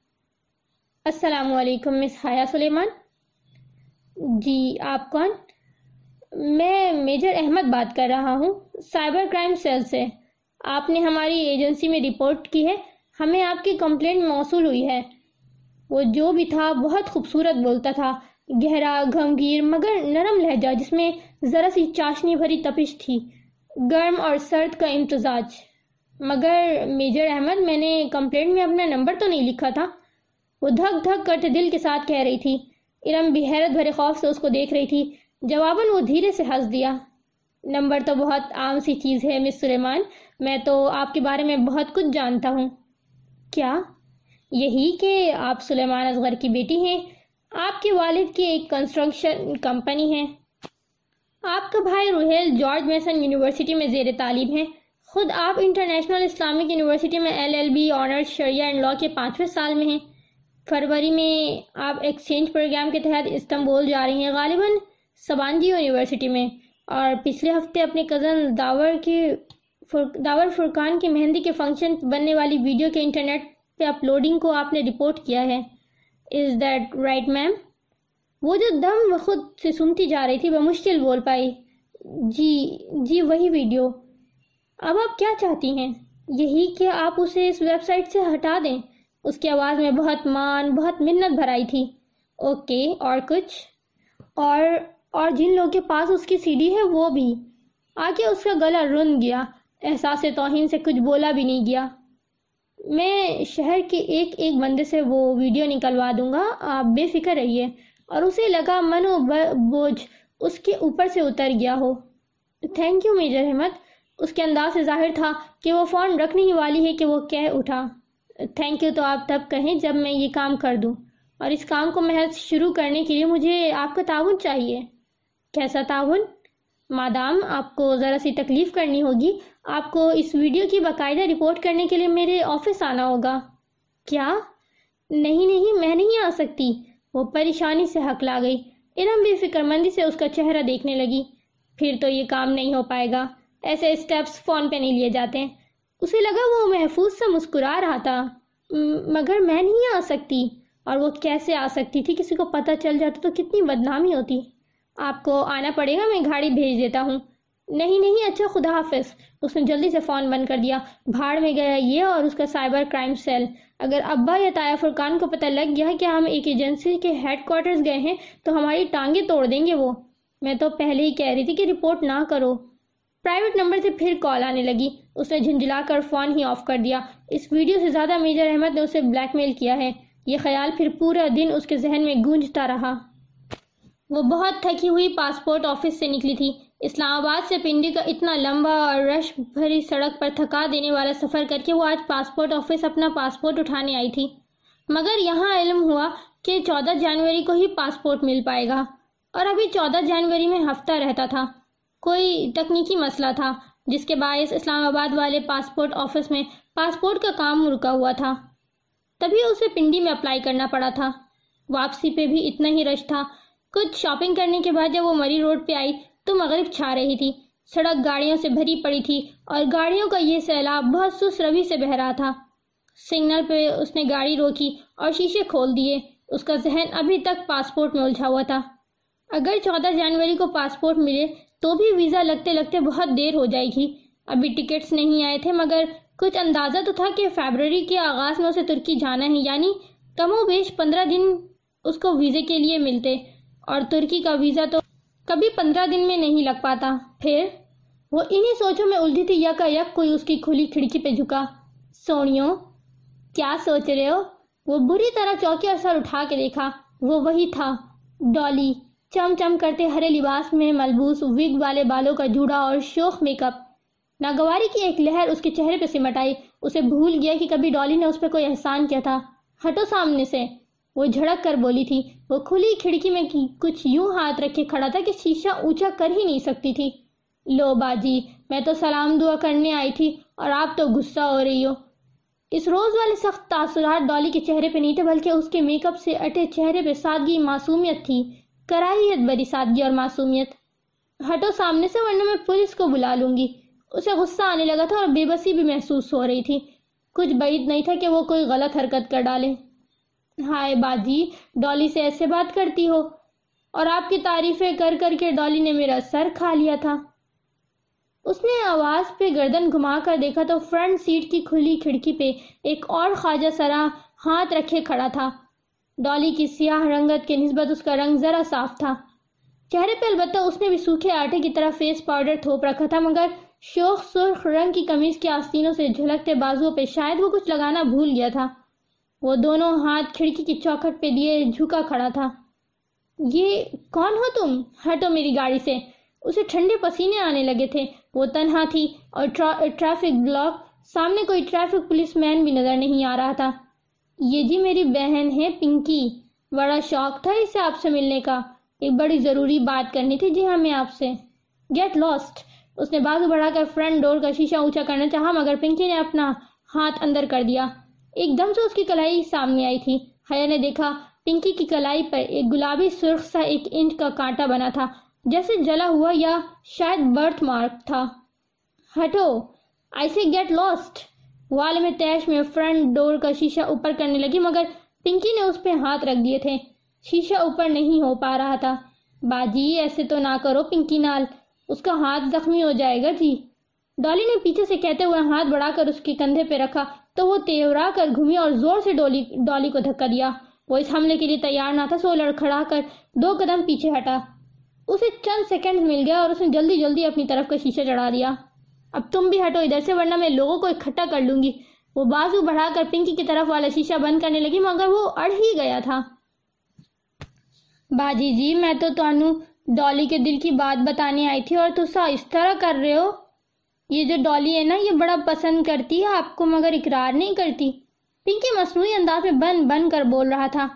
السلام علیکم، مس حیا سلیمان۔ جی آپ کون؟ میں میجر احمد بات کر رہا ہوں، سائبر کرائم سیل سے۔ آپ نے ہماری ایجنسی میں رپورٹ کی ہے، ہمیں آپ کی کمپلینٹ موصول ہوئی ہے۔ وہ جو بھی تھا، بہت خوبصورت بولتا تھا۔ گہرا گھمگیر مگر نرم لہجہ، جس میں ذرا سی چاشنی بھری تپش تھی۔ گرم اور سرد کا امتزاج۔ مگر میجر احمد، میں نے کمپلینٹ میں اپنا نمبر تو نہیں لکھا تھا۔ وہ دھک دھک کرتے دل کے ساتھ کہہ رہی تھی۔ ارم بھی حیرت بھرے خوف سے اس کو دیکھ رہی تھی۔ جواباً وہ دھیرے سے ہنس دیا۔ نمبر تو بہت عام سی چیز ہے، مس سلیمان۔ میں تو آپ کے بارے میں بہت کچھ جانتا ہوں۔ کیا؟ یہی کہ آپ سلیمان اصغر کی بیٹی ہیں۔ آپ کے والد کی ایک کنسٹرکشن کمپنی ہے۔ آپ کا بھائی روحیل جارج میسن یونیورسٹی میں زیر تعلیم ہے خود آپ انٹرنیشنل اسلامک یونیورسٹی میں ایل ایل بی آنرز شریعہ اینڈ لا کے پانچویں سال میں ہیں۔ فروری میں آپ ایکسچینج پروگرام کے تحت استنبول جا رہی ہیں غالباً سبانجی یونیورسٹی میں اور پچھلے ہفتے اپنے کزن داور کی داور فرقان کی مہندی کے فنکشن بننے والی ویڈیو کے انٹرنیٹ پہ اپلوڈنگ کو آپ نے رپورٹ کیا ہے۔ از دیٹ رائٹ میم وہ جو دم خود سے سنتی جا رہی تھی وہ مشکل بول پائی۔ جی جی وہی ویڈیو اب آپ کیا چاہتی ہیں؟ یہی کہ آپ اسے اس ویب سائٹ سے ہٹا دیں۔ اس کی آواز میں بہت مان، بہت منت بھرائی تھی۔ اوکے، اور کچھ؟ اور اور جن لوگوں کے پاس اس کی سی ڈی ہے وہ بھی۔ آگے اس کا گلا رن گیا۔ احساس توہین سے کچھ بولا بھی نہیں گیا۔ میں شہر کے ایک ایک بندے سے وہ ویڈیو نکلوا دوں گا۔ آپ بے فکر رہیے۔ اور اسے لگا من و بوجھ اس کے اوپر سے اتر گیا ہو۔ تھینک یو میجر احمد اس کے انداز سے ظاہر تھا کہ وہ فون رکھنے ہی والی ہے کہ وہ کہہ اٹھا۔ تھینک یو تو آپ تب کہیں جب میں یہ کام کر دوں۔ اور اس کام کو محض شروع کرنے کے لیے مجھے آپ کا تعاون چاہیے۔ کیسا تعاون؟ مادام، آپ کو ذرا سی تکلیف کرنی ہوگی۔ آپ کو اس ویڈیو کی باقاعدہ رپورٹ کرنے کے لیے میرے آفس آنا ہوگا۔ کیا؟ نہیں نہیں، میں نہیں آ سکتی۔ وہ پریشانی سے حق لا گئی۔ ارم بھی فکر مندی سے اس کا چہرہ دیکھنے لگی۔ پھر تو یہ کام نہیں ہو پائے گا۔ ایسے اسٹیپس فون پہ نہیں لیے جاتے۔ اسے لگا وہ محفوظ سے مسکرا رہا تھا۔ مگر میں نہیں آ سکتی۔ اور وہ کیسے آ سکتی تھی؟ کسی کو پتہ چل جاتا تو کتنی بدنامی ہوتی۔ آپ کو آنا پڑے گا، میں گاڑی بھیج دیتا ہوں۔ نہیں نہیں اچھا خدا حافظ۔ اس نے جلدی سے فون بند کر دیا۔ بھاڑ میں گیا یہ اور اس کا سائبر کرائم سیل۔ اگر ابا یا تایا فرقان کو پتہ لگ گیا کہ ہم ایک ایجنسی کے ہیڈ کوارٹرز گئے ہیں، تو ہماری ٹانگیں توڑ دیں گے وہ۔ میں تو پہلے ہی کہہ رہی تھی کہ رپورٹ نہ کرو۔ پرائیویٹ نمبر سے پھر کال آنے لگی۔ اس نے جھنجلا کر فون ہی آف کر دیا۔ اس ویڈیو سے زیادہ میجر احمد نے اسے بلیک میل کیا ہے۔ یہ خیال پھر پورا دن اس کے ذہن میں گونجتا رہا۔ وہ بہت تھکی ہوئی پاسپورٹ آفس سے نکلی تھی۔ اسلام آباد سے پنڈی کا اتنا لمبا اور رش بھری سڑک پر تھکا دینے والا سفر کر کے وہ آج پاسپورٹ آفس اپنا پاسپورٹ اٹھانے آئی تھی۔ مگر یہاں علم ہوا کہ چودہ جنوری کو ہی پاسپورٹ مل پائے گا۔ اور ابھی چودہ جنوری میں ہفتہ رہتا تھا۔ کوئی تکنیکی مسئلہ تھا۔ جس کے باعث اسلام آباد والے پاسپورٹ آفس میں پاسپورٹ کا کام رکا ہوا تھا۔ تبھی اسے پنڈی میں اپلائی کرنا پڑا تھا۔ واپسی پہ بھی اتنا ہی رش تھا۔ کچھ شاپنگ کرنے کے بعد جب وہ مری روڈ پہ آئی تو مغرب چھا رہی تھی۔ سڑک گاڑیوں سے بھری پڑی تھی اور گاڑیوں کا یہ سیلاب بہت سس روی سے بہ رہا تھا۔ سگنل پہ اس نے گاڑی روکی اور شیشے کھول دیے۔ اس کا ذہن ابھی تک پاسپورٹ میں الجھا ہوا تھا۔ اگر چودہ جنوری کو پاسپورٹ ملے تو بھی ویزا لگتے لگتے بہت دیر ہو جائے گی۔ ابھی ٹکٹس نہیں آئے تھے، مگر کچھ اندازہ تو تھا کہ فیبرری کے آغاز میں اسے ترکی جانا ہے یعنی کم و بیش پندرہ دن اس کو ویزے کے لیے ملتے۔ اور ترکی کا ویزا تو کبھی پندرہ دن میں نہیں لگ پاتا۔ پھر وہ انہی سوچوں میں الجھی تھی یکا یک کوئی اس کی کھلی کھڑکی پہ جھکا۔ سونیوں، کیا سوچ رہے ہو؟ وہ بری طرح چوکی اور سر اٹھا کے دیکھا۔ وہ وہی تھا، ڈالی۔ چم چم کرتے ہرے لباس میں ملبوس وگ والے بالوں کا جوڑا اور شوخ میک اپ ناگواری کی ایک لہر اس کے چہرے پہ سمٹ آئی، اسے بھول گیا کہ کبھی ڈالی نے اس پہ کوئی احسان کیا تھا۔ ہٹو سامنے سے۔ وہ جھڑک کر بولی تھی، وہ کھلی کھڑکی میں کچھ یوں ہاتھ رکھے کھڑا تھا کہ شیشہ اونچا کر ہی نہیں سکتی تھی۔ لو باجی، میں تو سلام دعا کرنے آئی تھی اور آپ تو غصہ ہو رہی ہو۔ اس روز والے سخت تاثرات ڈالی کے چہرے پہ نہیں تھے، بلکہ اس کے میک اپ سے اٹے چہرے پہ سادگی، معصومیت تھی۔ کرائیت بری سادگی اور معصومیت۔ ہٹو سامنے سے ورنہ میں پولیس کو بلا لوں گی۔ اسے غصہ آنے لگا تھا اور بے بسی بھی محسوس ہو رہی تھی۔ کچھ بعید نہیں تھا کہ وہ کوئی غلط حرکت کر ڈالے۔ ہائے باجی، ڈالی سے ایسے بات کرتی ہو۔ اور آپ کی تعریفیں کر کر کے ڈالی نے میرا سر کھا لیا تھا۔ اس نے آواز پہ گردن گھما کر دیکھا تو فرنٹ سیٹ کی کھلی کھڑکی پہ ایک اور خواجہ سرا ہاتھ رکھے کھڑا تھا۔ ڈالی کی سیاہ رنگت کے نسبت اس کا رنگ ذرا صاف تھا۔ چہرے پہ البتہ اس نے بھی سوکھے آٹے کی طرح فیس پاؤڈر تھوپ رکھا تھا، مگر شوخ، سرخ رنگ کی کمیز کے آستینوں سے جھلکتے بازو پہ شاید وہ کچھ لگانا بھول گیا تھا۔ وہ دونوں ہاتھ کھڑکی کی چوکھٹ پہ دیے جھکا کھڑا تھا۔ یہ کون ہو تم؟ ہٹو میری گاڑی سے۔ اسے ٹھنڈے پسینے آنے لگے تھے۔ وہ تنہا تھی اور ٹریفک بلاک، سامنے کوئی ٹریفک پولیس مین بھی نظر نہیں آ رہا تھا۔ یہ جی میری بہن ہے پنکی۔ بڑا شوق تھا اسے آپ سے ملنے کا۔ ایک بڑی ضروری بات کرنی تھی جی ہاں میں آپ سے۔ گیٹ لاسٹ اس نے بازو بڑھا کر فرنٹ ڈور کا شیشہ اونچا کرنا چاہا، مگر پنکی نے اپنا ہاتھ اندر کر دیا۔ ایک دم سے اس کی کلائی سامنے آئی تھی۔ حیا نے دیکھا، پنکی کی کلائی پر ایک گلابی سرخ سا ایک انچ کا کانٹا بنا تھا، جیسے جلا ہوا یا شاید برتھ مارک تھا۔ ہٹو۔ آئی سے گیٹ لاسٹ وال میں تیش میں فرنٹ ڈور کا شیشہ اوپر کرنے لگی، مگر پنکی نے اس پہ ہاتھ رکھ دیے تھے۔ شیشہ اوپر نہیں ہو پا رہا تھا۔ باجی، ایسے تو نہ کرو پنکی نال۔ اس کا ہاتھ زخمی ہو جائے گا جی۔ ڈالی نے پیچھے سے کہتے ہوئے ہاتھ بڑھا کر اس کے کندھے پہ رکھا، تو وہ تیورا کر گھومی اور زور سے ڈولی، ڈالی کو دھکا دیا۔ وہ اس حملے کے لیے تیار نہ تھا، سو لڑکھڑا کر دو قدم پیچھے ہٹا۔ اسے چند سیکنڈ مل گیا اور اس نے جلدی جلدی اپنی طرف کا شیشہ چڑھا دیا۔ اب تم بھی ہٹو ادھر سے ورنہ میں لوگوں کو اکٹھا کر لوں گی۔ وہ بازو بڑھا کر پنکی کی طرف والا شیشہ بند کرنے لگی، مگر وہ اڑ ہی گیا تھا۔ باجی جی میں تو تانوں ڈالی کے دل کی بات بتانے آئی تھی، اور تسا اس طرح کر رہے ہو؟ یہ جو ڈالی ہے نا، یہ بڑا پسند کرتی ہے، آپ کو مگر اقرار نہیں کرتی۔ پنکی مصنوعی انداز میں بند بند کر بول رہا تھا۔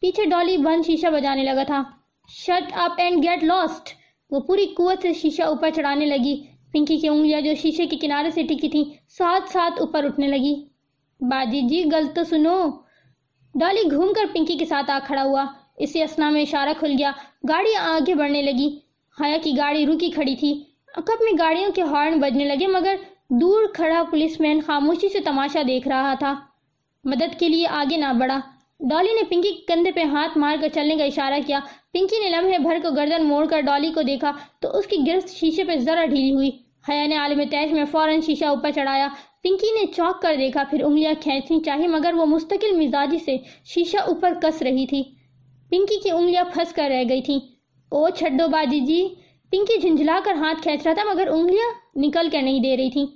پیچھے ڈالی بند شیشہ بجانے لگا تھا۔ Shut up and get lost. وہ پوری قوت سے شیشہ اوپر چڑھانے لگی۔ پنکی کی انگلیاں جو شیشے کے کنارے سے ٹکی تھی ساتھ ساتھ اوپر اٹھنے لگی۔ باجی جی گل تو سنو۔ ڈالی گھوم کر پنکی کے ساتھ آ کھڑا ہوا۔ اسی اسنا میں اشارہ کھل گیا۔ گاڑی آگے بڑھنے لگی۔ حیا کی گاڑی رکی کھڑی تھی۔ کب میں گاڑیوں کے ہارن بجنے لگے، مگر دور کھڑا پولیس مین خاموشی سے تماشا دیکھ رہا تھا۔ مدد کے لیے آگے نہ بڑھا۔ ڈالی نے پنکی کے کندھے پہ ہاتھ مار کر چلنے کا اشارہ کیا۔ پنکی نے لمحے بھر کو گردن موڑ کر ڈالی کو دیکھا تو اس کی گرفت شیشے پہ ذرا ڈھیلی ہوئی۔ حیا نے عالم تیش میں فوراً شیشہ اوپر چڑھایا۔ پنکی نے چوک کر دیکھا، پھر انگلیاں کھینچنی چاہی مگر وہ مستقل مزاجی سے شیشہ اوپر کس رہی تھی۔ پنکی کی انگلیاں پھنس کر رہ گئی تھی او چھڈو باجی جی۔ پنکی جھنجھلا کر ہاتھ کھینچ رہا تھا، مگر انگلیاں نکل کر نہیں دے رہی تھی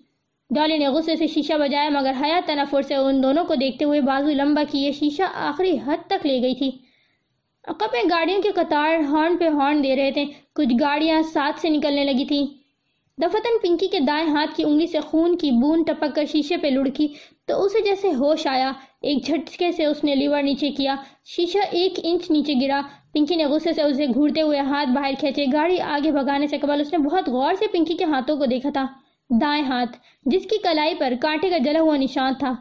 ڈالی نے غصے سے شیشہ بجایا، مگر حیا تنفر سے ان دونوں کو دیکھتے ہوئے بازو لمبا کیے، شیشہ آخری حد تک لے گئی تھی۔ عقب میں گاڑیوں کے قطار ہارن پہ ہارن دے رہے تھے، کچھ گاڑیاں ساتھ سے نکلنے لگی تھی دفتن پنکی کے دائیں ہاتھ کی انگلی سے خون کی بون ٹپک کر شیشے پہ لڑکی، تو اسے جیسے ہوش آیا، ایک جھٹکے سے اس نے لیور نیچے کیا۔ شیشہ ایک انچ نیچے گرا۔ پنکی نے غصے سے اسے گھورتے ہوئے ہاتھ باہر کھینچے۔ گاڑی آگے بھگانے سے قبل اس نے بہت غور سے پنکی کے ہاتھوں کو دیکھا تھا۔ دائیں ہاتھ، جس کی کلائی پر کانٹے کا جلا ہوا نشان تھا،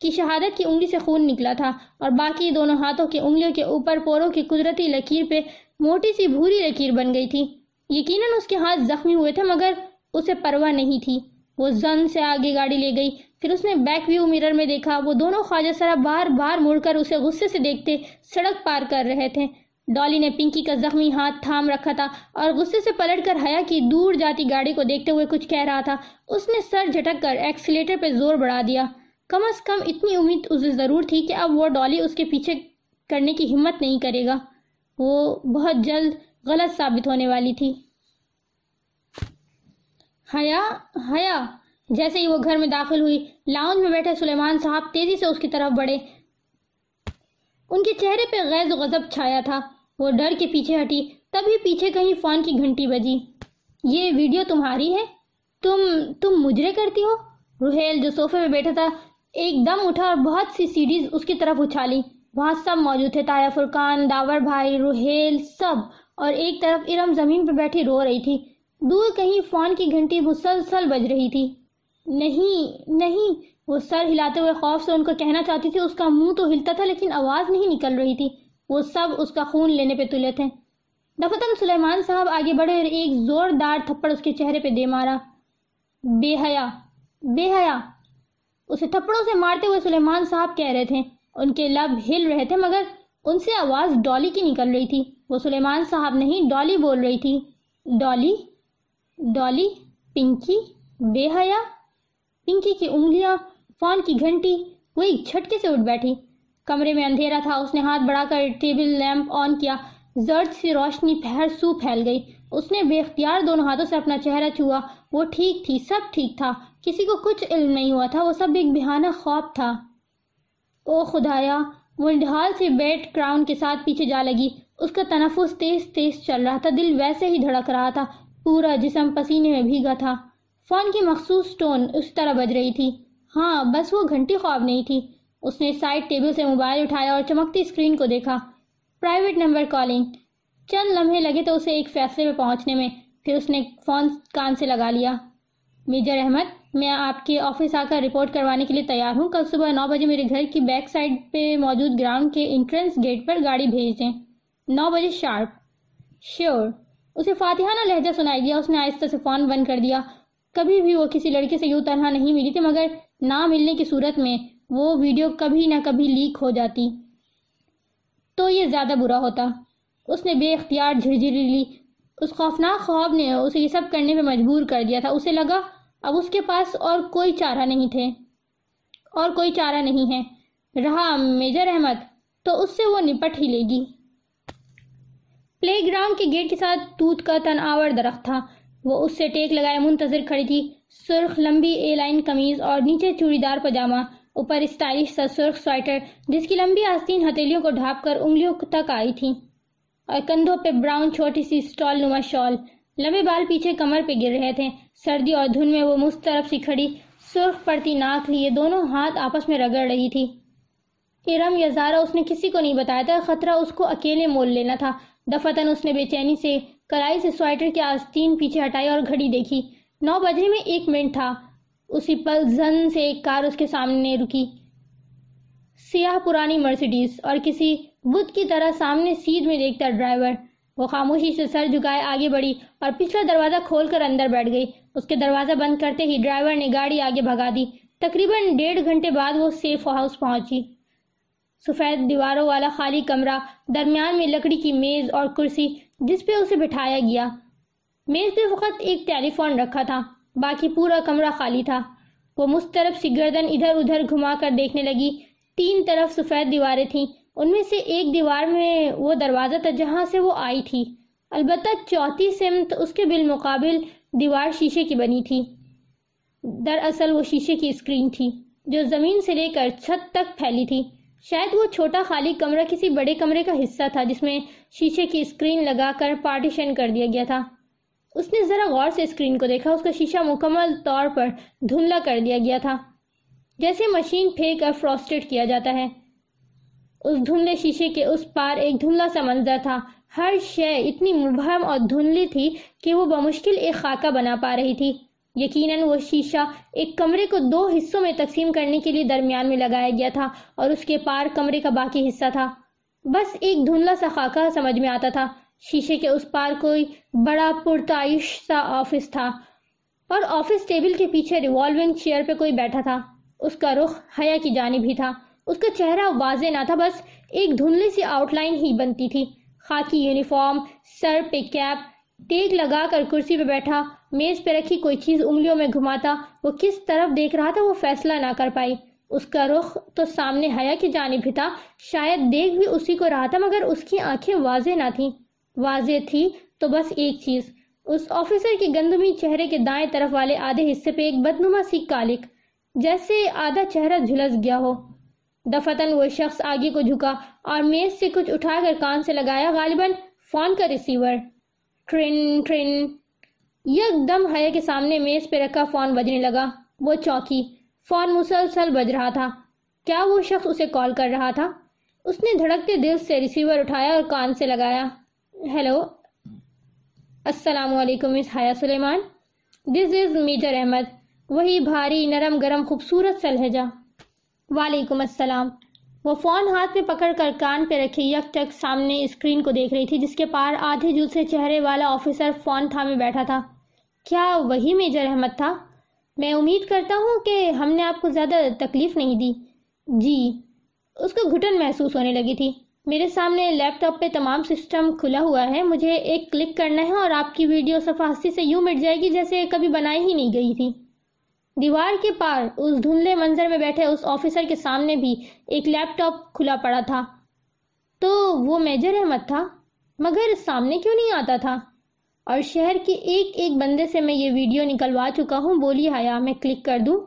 کی شہادت کی انگلی سے خون نکلا تھا۔ اور باقی دونوں ہاتھوں کی انگلیوں کے اوپر پوروں کی قدرتی لکیر پہ موٹی سی بھوری لکیر بن گئی تھی۔ یقیناً اس کے ہاتھ زخمی ہوئے تھے، مگر اسے پرواہ نہیں تھی۔ وہ زن سے آگے گاڑی لے گئی۔ پھر اس نے بیک ویو میرر میں دیکھا۔ وہ دونوں خواجہ سرا بار بار مڑ کر اسے غصے سے دیکھتے سڑک پار کر رہے تھے۔ ڈالی نے پنکی کا زخمی ہاتھ تھام رکھا تھا اور غصے سے پلٹ کر حیا کی دور جاتی گاڑی کو دیکھتے ہوئے کچھ کہہ رہا تھا۔ اس نے سر جھٹک کر ایکسیلیٹر پہ زور بڑھا دیا۔ کم از کم اتنی امید اسے ضرور تھی کہ اب وہ ڈالی اس کے پیچھے کرنے کی ہمت نہیں کرے گا۔ وہ بہت جلد غلط ثابت ہونے والی تھی۔ حیا حیا، جیسے ہی وہ گھر میں داخل ہوئی، لاؤنج میں بیٹھے سلیمان صاحب تیزی سے اس کی طرف بڑھے۔ ان کے چہرے پہ غیظ و غضب چھایا تھا۔ وہ ڈر کے پیچھے ہٹی، تبھی پیچھے کہیں فون کی گھنٹی بجی۔ یہ ویڈیو تمہاری ہے؟ تم تم مجرے کرتی ہو؟ روحیل جو صوفے میں بیٹھا تھا، ایک دم اٹھا اور بہت سی سیڈیز اس کی طرف اچھالی۔ وہاں سب موجود تھے، تایا فرقان، داور بھائی روحیل سب۔ اور ایک طرف ارم زمین پہ بیٹھی رو رہی تھی۔ دور کہیں فون کی گھنٹی مسلسل بج رہی تھی۔ نہیں نہیں، وہ سر ہلاتے ہوئے خوف سے ان کو کہنا چاہتی تھی، اس کا منہ تو ہلتا تھا لیکن آواز نہیں نکل رہی تھی۔ وہ سب اس کا خون لینے پہ تلے تھے۔ دفتن سلیمان صاحب آگے بڑھے اور ایک زوردار تھپڑ اس کے چہرے پہ دے مارا۔ بے حیا بے حیا۔ اسے تھپڑوں سے مارتے ہوئے سلیمان صاحب کہہ رہے تھے۔ ان کے لب ہل رہے تھے مگر ان سے آواز ڈالی کی نکل رہی تھی۔ وہ سلیمان صاحب نہیں ڈالی بول رہی تھی۔ ڈالی ڈالی پنکی بے حیا۔ پنکی کی انگلیاں فون کی گھنٹی، وہ ایک جھٹکے سے اٹھ بیٹھی۔ کمرے میں اندھیرا تھا، اس نے ہاتھ بڑھا کر ٹیبل لیمپ آن کیا۔ زرد سی روشنی پھر سو پھیل گئی۔ اس نے بے اختیار دونوں ہاتھوں سے اپنا چہرہ چھوا۔ وہ ٹھیک تھی، سب ٹھیک تھا۔ کسی کو کچھ علم نہیں ہوا تھا، وہ سب ایک بہانہ خواب تھا۔ او خدایا، وہ ڈھال سے بیٹ کراؤن کے ساتھ پیچھے جا لگی۔ اس کا تنفس تیز تیز چل رہا تھا، دل ویسے ہی دھڑک رہا تھا۔ پورا جسم پسینے میں بھیگا تھا۔ فون کی مخصوص ٹون اس طرح بج رہی تھی۔ ہاں بس وہ گھنٹی خواب نہیں تھی۔ اس نے سائڈ ٹیبل سے موبائل اٹھایا اور چمکتی اسکرین کو دیکھا۔ Private number calling. چند لمحے لگے تو اسے ایک فیصلے میں پہنچنے میں، پھر اس نے فون کان سے لگا لیا۔ میجر احمد، میں آپ کے آفس آ کر رپورٹ کروانے کے لیے تیار ہوں۔ کل صبح نو بجے میرے گھر کی بیک سائڈ پہ موجود گراؤنڈ کے انٹرنس گیٹ پر گاڑی بھیج دیں۔ نو بجے شارپ۔ شیور۔ اسے فاتحانہ لہجہ سنائی دیا، اس نے آہستہ سے فون بند کر دیا۔ کبھی بھی وہ کسی لڑکے سے یوں تنہا نہیں ملی تھی، مگر نہ ملنے کی صورت میں وہ ویڈیو کبھی نہ کبھی لیک ہو جاتی۔ تو یہ زیادہ برا ہوتا۔ اس نے بے اختیار جھرجری لی۔ اس خوفناک خواب نے اسے یہ سب کرنے میں مجبور کر دیا تھا۔ اسے لگا اب اس کے پاس اور کوئی چارہ نہیں تھے۔ اور کوئی چارہ نہیں ہے۔ رہا میجر احمد، تو اس سے وہ نپٹ ہی لے گی۔ پلے گراؤنڈ کے گیٹ کے ساتھ توت کا تن آور درخت تھا۔ وہ اس سے ٹیک لگائے منتظر کھڑی تھی۔ سرخ لمبی اے لائن کمیز اور نیچے چوڑی دار پجامہ اوپر اسٹائلش سا سرخ سویٹر جس کی لمبی آستین ہتھیلیوں کو ڈھاپ کر انگلیوں تک آئی تھی، اور کندھوں پہ براؤن چھوٹی سی سٹال نما شال۔ لمبے بال پیچھے کمر پہ گر رہے تھے۔ سردی اور دھن میں وہ مسترف سی کھڑی، سرخ پڑتی ناک لیے دونوں ہاتھ آپس میں رگڑ رہی تھی۔ ارم یا زارا اس نے کسی کو نہیں بتایا تھا، خطرہ اس کو اکیلے مول لینا تھا۔ دفتن اس نے بے چینی سے کلائی سے سویٹر کی آستین پیچھے ہٹائی اور گھڑی دیکھی۔ نو بجے میں ایک منٹ تھا۔ اسی پل زن سے ایک کار اس کے سامنے رکی۔ سیاہ پرانی مرسیڈیز اور کسی بدھ کی طرح سامنے سیدھ میں دیکھتا ڈرائیور۔ وہ خاموشی سے سر جھکائے آگے بڑھی اور پچھلا دروازہ کھول کر اندر بیٹھ گئی۔ اس کے دروازہ بند کرتے ہی ڈرائیور نے گاڑی آگے بھگا دی۔ تقریباً ڈیڑھ گھنٹے بعد وہ سیف ہاؤس پہنچی۔ سفید دیواروں والا خالی کمرہ، درمیان میں لکڑی کی میز اور کرسی جس پہ اسے بٹھایا گیا۔ میز پہ وقت ایک ٹیلی فون رکھا تھا، باقی پورا کمرہ خالی تھا۔ وہ مسترف سی گردن ادھر ادھر گھما کر دیکھنے لگی۔ تین طرف سفید دیواریں تھیں، ان میں سے ایک دیوار میں وہ دروازہ تھا جہاں سے وہ آئی تھی۔ البتہ چوتھی سمت اس کے بالمقابل دیوار شیشے کی بنی تھی۔ دراصل وہ شیشے کی اسکرین تھی جو زمین سے لے کر چھت تک پھیلی تھی۔ شاید وہ چھوٹا خالی کمرہ کسی بڑے کمرے کا حصہ تھا جس میں شیشے کی اسکرین لگا کر پارٹیشن کر دیا گیا تھا۔ اس نے ذرا غور سے اسکرین کو دیکھا، اس کا شیشہ مکمل طور پر دھندلا کر دیا گیا تھا، جیسے مشین پھینک کر فراسٹیڈ کیا جاتا ہے۔ اس دھندلے شیشے کے اس پار ایک دھندلا سا منظر تھا۔ ہر شے اتنی مبہم اور دھندلی تھی کہ وہ بمشکل ایک خاکہ بنا پا رہی تھی۔ یقیناً وہ شیشہ ایک کمرے کو دو حصوں میں تقسیم کرنے کے لیے درمیان میں لگایا گیا تھا اور اس کے پار کمرے کا باقی حصہ تھا۔ بس ایک دھندلا سا خاکہ سمجھ میں آتا تھا۔ شیشے کے اس پار کوئی بڑا پرتائش سا آفس تھا اور آفس ٹیبل کے پیچھے ریوالونگ چیئر پہ کوئی بیٹھا تھا۔ اس کا رخ حیا کی جانب ہی تھا۔ اس کا چہرہ واضح نہ تھا، بس ایک دھندلی سی آؤٹ لائن ہی بنتی تھی۔ خاکی یونیفارم، سر پہ کیپ، ٹیک لگا کر کرسی پہ بیٹھا۔ میز پہ رکھی کوئی چیز انگلیوں میں گھماتا، وہ کس طرف دیکھ رہا تھا وہ فیصلہ نہ کر پائی۔ اس کا رخ تو سامنے حیا کی جانب ہی تھا، شاید دیکھ بھی اسی کو رہا تھا، مگر اس کی آنکھیں واضح نہ تھیں۔ واضح تھی تو بس ایک چیز، اس آفیسر کی گندمی چہرے کے دائیں طرف والے آدھے حصے پہ ایک بدنما سی کالک، جیسے آدھا چہرہ جھلس گیا ہو۔ دفتن وہ شخص آگے کو جھکا اور میز سے کچھ اٹھا کر کان سے لگایا، غالباً فون کا ریسیور۔ ٹرین ٹرین یک دم حیا کے سامنے میز پہ رکھا فون بجنے لگا۔ وہ چوکی فون مسلسل بج رہا تھا۔ کیا وہ شخص اسے کال کر رہا تھا؟ اس نے دھڑکتے دل سے ریسیور اٹھایا اور کان سے لگایا۔ ہیلو السلام علیکم مس حیا سلیمان دس از میجر احمد وہی بھاری، نرم، گرم، خوبصورت سا لہجہ وعلیکم السلام۔ وہ فون ہاتھ میں پکڑ کر کان پہ رکھے یک ٹک سامنے اسکرین کو دیکھ رہی تھی، جس کے پار آدھے جل سے چہرے والا آفیسر فون تھامے بیٹھا تھا۔ کیا وہی میجر احمد تھا؟ میں امید کرتا ہوں کہ ہم نے آپ کو زیادہ تکلیف نہیں دی۔ جی اس کو گھٹن محسوس ہونے لگی تھی۔ میرے سامنے لیپ ٹاپ پہ تمام سسٹم کھلا ہوا ہے، مجھے ایک کلک کرنا ہے اور آپ کی ویڈیو صفحاسی سے یوں مٹ جائے گی جیسے کبھی بنائی ہی نہیں گئی تھی۔ دیوار کے پار اس دھندلے منظر میں بیٹھے اس آفیسر کے سامنے بھی ایک لیپ ٹاپ کھلا پڑا تھا۔ تو وہ میجر احمد تھا، مگر سامنے کیوں نہیں آتا تھا؟ اور شہر کی ایک ایک بندے سے میں یہ ویڈیو نکلوا چکا ہوں بولی حیا، میں کلک کر دوں۔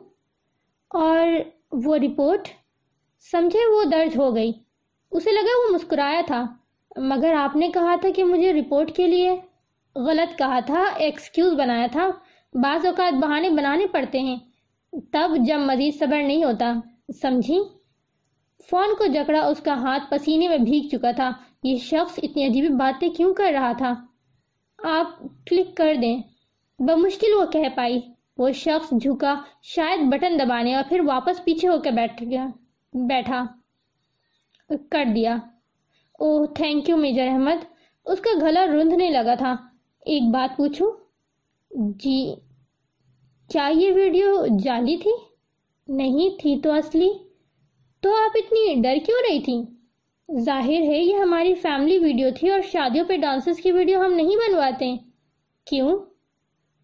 اور وہ رپورٹ، سمجھے وہ درج ہو گئی۔ اسے لگا وہ مسکرایا تھا، مگر آپ نے کہا تھا کہ مجھے رپورٹ کے لیے غلط کہا تھا، ایکسکیوز بنایا تھا۔ بعض اوقات بہانے بنانے پڑتے ہیں۔ تب جب مزید صبر نہیں ہوتا سمجھی فون کو جکڑا، اس کا ہاتھ پسینے میں بھیگ چکا تھا۔ یہ شخص اتنی عجیب باتیں کیوں کر رہا تھا؟ آپ کلک کر دیں۔ بمشکل وہ کہہ پائی۔ وہ شخص جھکا، شاید بٹن دبانے اور پھر واپس پیچھے ہو کے بیٹھ گیا، بیٹھا، کر دیا۔ Oh thank you major Ahmad. اس کا گلا رندنے لگا تھا۔ ایک بات پوچھوں؟ جی۔ کیا یہ ویڈیو جعلی تھی؟ نہیں تھی تو اصلی۔ تو آپ اتنی ڈر کیوں رہی تھی ظاہر ہے یہ ہماری فیملی ویڈیو تھی اور شادیوں پہ ڈانسز کی ویڈیو ہم نہیں بنواتے۔ کیوں؟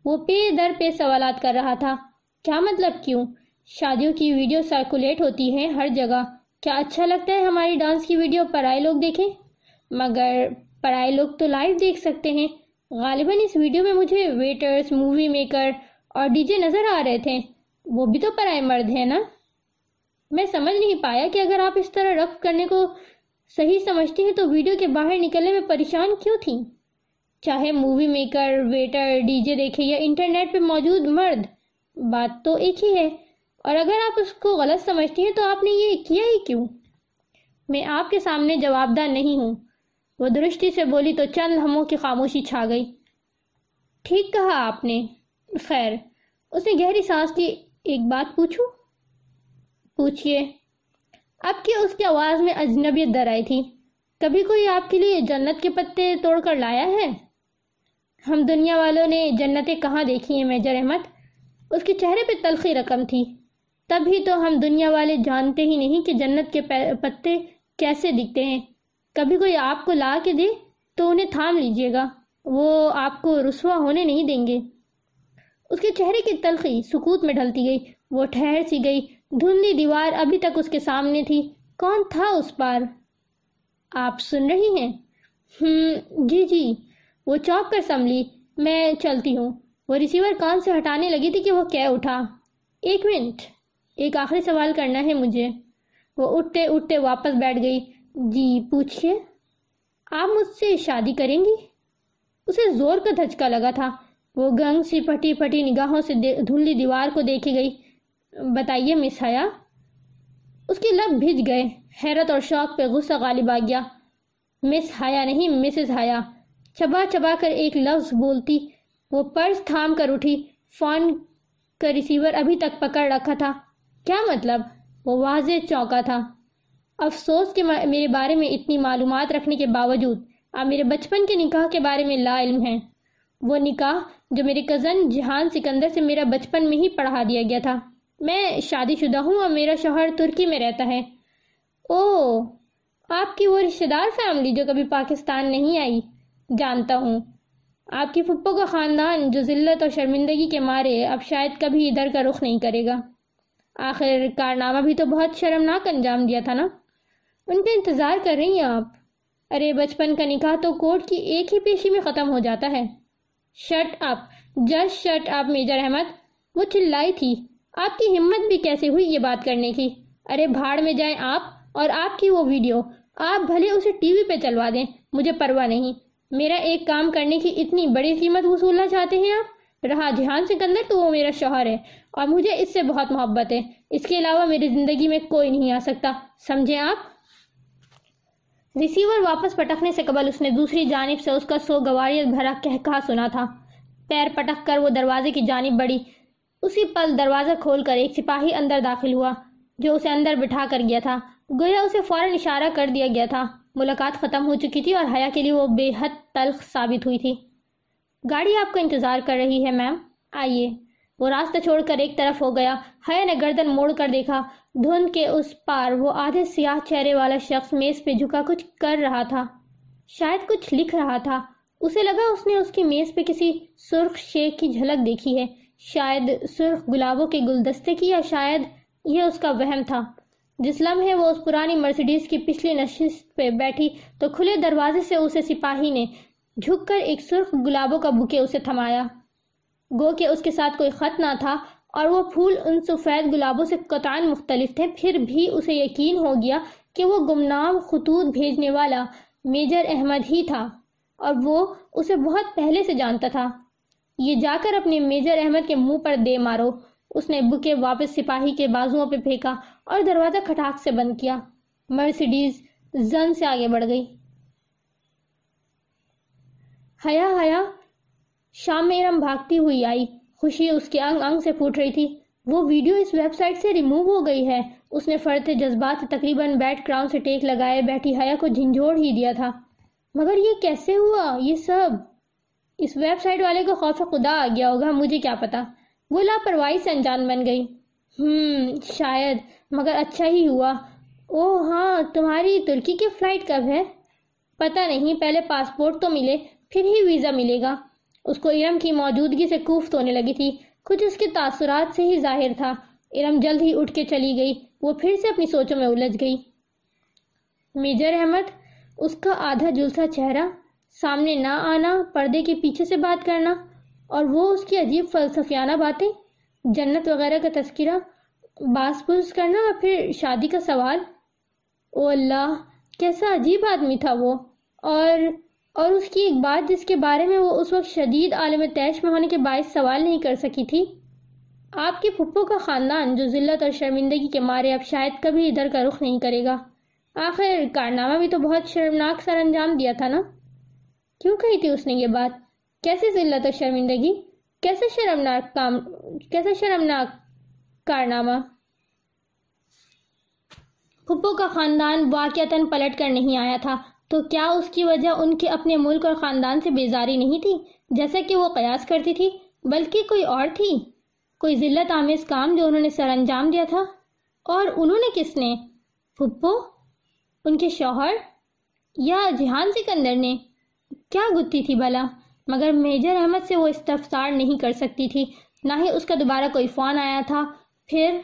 وہ پے در پہ سوالات کر رہا تھا۔ کیا مطلب کیوں؟ شادیوں کی ویڈیو سرکولیٹ ہوتی ہے ہر جگہ۔ کیا اچھا لگتا ہے ہماری ڈانس کی ویڈیو پرائے لوگ دیکھیں؟ مگر پرائے لوگ تو لائیو دیکھ سکتے ہیں۔ غالباً اس ویڈیو میں مجھے ویٹرز مووی میکر اور ڈی جے نظر آ رہے تھے۔ وہ بھی تو پرائے مرد ہیں نا۔ میں سمجھ نہیں پایا کہ اگر آپ اس طرح رقص کرنے کو صحیح سمجھتی ہیں تو ویڈیو کے باہر نکلنے میں پریشان کیوں تھی چاہے movie maker waiter D J دیکھے یا انٹرنیٹ پہ موجود مرد، بات تو ایک ہی ہے۔ اور اگر آپ اس کو غلط سمجھتی ہیں تو آپ نے یہ کیا ہی کیوں؟ میں آپ کے سامنے جواب دہ نہیں ہوں۔ وہ درستی سے بولی تو چند ہموں کی خاموشی چھا گئی۔ ٹھیک کہا آپ نے۔ خیر، اس نے گہری سانس لی ایک بات پوچھوں؟ پوچھئے، اب کی اس کی آواز میں اجنبیت در آئی تھی، کبھی کوئی آپ کے لیے جنت کے پتے توڑ کر لایا ہے؟ ہم دنیا والوں نے جنتیں کہاں دیکھی ہیں، میجر احمد؟ اس کے چہرے پہ تلخی رقم تھی، تب ہی تو ہم دنیا والے جانتے ہی نہیں کہ جنت کے پتے کیسے دکھتے ہیں۔ کبھی کوئی آپ کو لا کے دے تو انہیں تھام لیجیے گا، وہ آپ کو رسوا ہونے نہیں دیں گے۔ اس کے چہرے کی تلخی سکوت میں ڈھلتی گئی۔ وہ ٹھہر سی گئی۔ دھندلی دیوار ابھی تک اس کے سامنے تھی۔ کون تھا اس پار آپ سن رہی ہیں؟ ہم جی جی۔ وہ چوک کر سنبھلی۔ میں چلتی ہوں۔ وہ ریسیور کان سے ہٹانے لگی تھی کہ وہ کہہ اٹھا۔ ایک منٹ۔ ایک آخری سوال کرنا ہے مجھے۔ وہ اٹھتے اٹھتے واپس بیٹھ گئی۔ جی پوچھئے۔ آپ مجھ سے شادی کریں گی؟ اسے زور کا دھچکا لگا تھا۔ وہ گنگ سی پھٹی پھٹی نگاہوں سے دھلی دیوار کو دیکھی گئی۔ بتائیے مس حیا، اس کے لب بھج گئے۔ حیرت اور شوق پہ غصہ غالب آ گیا۔ مس حیا نہیں، مسز حیا۔ چبا چبا کر ایک لفظ بولتی۔ وہ پرس تھام کر اٹھی۔ فون کا ریسیور ابھی تک پکڑ رکھا تھا۔ کیا مطلب؟ وہ واضح چوکا تھا۔ افسوس کہ میرے بارے میں اتنی معلومات رکھنے کے باوجود، آپ میرے بچپن کے نکاح کے بارے میں لا علم ہیں۔ وہ نکاح جو میرے کزن جہان سکندر سے میرا بچپن میں ہی پڑھا دیا گیا تھا۔ میں شادی شدہ ہوں اور میرا شوہر ترکی میں رہتا ہے۔ او آپ کی وہ رشتہ دار فیملی جو کبھی پاکستان نہیں آئی؟ جانتا ہوں۔ آپ کی پھپھو کا خاندان جو ذلت اور شرمندگی کے مارے اب شاید کبھی ادھر کا رخ نہیں کرے گا۔ آخر کارنامہ بھی تو بہت شرمناک انجام دیا تھا نا؟ ان کا انتظار کر رہی ہیں آپ۔ ارے، بچپن کا نکاح تو کورٹ کی ایک ہی پیشی میں ختم ہو جاتا ہے۔ Shut up just shut up major Ahmad وہ چلائی تھی۔ آپ کی ہمت بھی کیسے ہوئی یہ بات کرنے کی؟ ارے بھاڑ میں جائیں آپ اور آپ کی وہ ویڈیو۔ آپ بھلے اسے ٹی وی پہ چلوا دیں۔ مجھے پرواہ نہیں۔ میرا ایک کام کرنے کی اتنی بڑی قیمت وصولنا چاہتے ہیں آپ؟ رہا جہان سکندر، تو وہ میرا شوہر ہے۔ اور مجھے اس سے بہت محبت ہے۔ اس کے علاوہ میری زندگی میں کوئی نہیں آ سکتا۔ سمجھیں آپ؟ ریسیور واپس پٹکنے سے قبل اس نے دوسری جانب سے اس کا سو گواریت بھرا کہا سنا تھا۔ پیر پٹک کر وہ دروازے کی جانب بڑی اسی پل دروازہ کھول کر ایک سپاہی اندر داخل ہوا جو اسے اندر بٹھا کر گیا تھا۔ گویا اسے فوراً اشارہ کر دیا گیا تھا۔ ملاقات ختم ہو چکی تھی اور حیا کے لیے وہ بے حد تلخ ثابت ہوئی تھی۔ گاڑی آپ کا انتظار کر رہی ہے میم۔ آئیے۔ وہ راستہ چھوڑ کر ایک طرف ہو گیا۔ حیا نے گردن موڑ کر دیکھا۔ دھند کے اس پار وہ آدھے سیاہ چہرے والا شخص میز پہ جھکا کچھ کر رہا تھا۔ شاید کچھ لکھ رہا تھا۔ اسے لگا اس نے اس کی میز پہ کسی سرخ شیخ کی جھلک دیکھی ہے۔ شاید سرخ گلابوں کے گلدستے کی یا شاید یہ اس کا وہم تھا۔ جس لمحے وہ اس پرانی مرسیڈیز کی پچھلی نشست پہ بیٹھی تو کھلے دروازے سے اسے سپاہی نے جھک کر ایک سرخ گلابوں کا بکے اسے تھمایا۔ گو کہ اس کے ساتھ کوئی خط نہ تھا۔ اور وہ پھول ان سفید گلابوں سے قطعاً مختلف تھے۔ پھر بھی اسے یقین ہو گیا کہ وہ گمنام خطوط بھیجنے والا میجر احمد ہی تھا اور وہ اسے بہت پہلے سے جانتا تھا۔ یہ جا کر اپنے میجر احمد کے منہ پر دے مارو۔ اس نے بکے واپس سپاہی کے بازوؤں پہ پھینکا اور دروازہ کھٹاک سے بند کیا۔ مرسیڈیز زن سے آگے بڑھ گئی۔ حیا حیا شام میں ارم بھاگتی ہوئی آئی۔ خوشی اس کے انگ انگ سے پھوٹ رہی تھی۔ وہ ویڈیو اس ویب سائٹ سے ریموو ہو گئی ہے۔ اس نے فرتے جذبات تقریباً بیٹ کراؤن سے ٹیک لگائے بیٹھی حیا کو جھنجھوڑ ہی دیا تھا۔ مگر یہ کیسے ہوا؟ یہ سب۔ اس ویب سائٹ والے کو خوف خدا آ گیا ہوگا، مجھے کیا پتا۔ وہ لاپرواہی سے انجان بن گئی۔ ہم شاید، مگر اچھا ہی ہوا۔ او ہاں تمہاری ترکی کی فلائٹ کب ہے؟ پتہ نہیں، پہلے پاسپورٹ تو ملے، پھر ہی ویزا ملے گا۔ اس کو ارم کی موجودگی سے کوفت ہونے لگی تھی۔ کچھ اس کے تاثرات سے ہی ظاہر تھا۔ ارم جلد ہی اٹھ کے چلی گئی۔ وہ پھر سے اپنی سوچوں میں الجھ گئی۔ میجر احمد، اس کا آدھا جلسہ چہرہ، سامنے نہ آنا، پردے کے پیچھے سے بات کرنا اور وہ اس کی عجیب فلسفیانہ باتیں، جنت وغیرہ کا تذکرہ، باس پوس کرنا اور پھر شادی کا سوال۔ او اللہ، کیسا عجیب آدمی تھا وہ۔ اور اور اس کی ایک بات جس کے بارے میں وہ اس وقت شدید عالم تیش میں ہونے کے باعث سوال نہیں کر سکی تھی، آپ کے پھپھو کا خاندان جو ذلت اور شرمندگی کے مارے اب شاید کبھی ادھر کا رخ نہیں کرے گا۔ آخر کارنامہ بھی تو بہت شرمناک سر انجام دیا تھا نا؟ کیوں کہی تھی اس نے یہ بات؟ کیسے ذلت اور شرمندگی؟ کیسے شرمناک کام، کیسے شرمناک کارنامہ؟ پھپھو کا خاندان واقعتاً پلٹ کر نہیں آیا تھا۔ تو کیا اس کی وجہ ان کے اپنے ملک اور خاندان سے بیزاری نہیں تھی؟ جیسا کہ وہ قیاس کرتی تھی، بلکہ کوئی اور تھی۔ کوئی ذلت آمیز کام جو انہوں نے سر انجام دیا تھا۔ اور انہوں نے کس نے؟ پھپھو؟ ان کے شوہر؟ یا جہان سکندر نے؟ کیا گتی تھی بلا مگر میجر احمد سے وہ استفسار نہیں کر سکتی تھی۔ نہ ہی اس کا دوبارہ کوئی فون آیا تھا۔ پھر،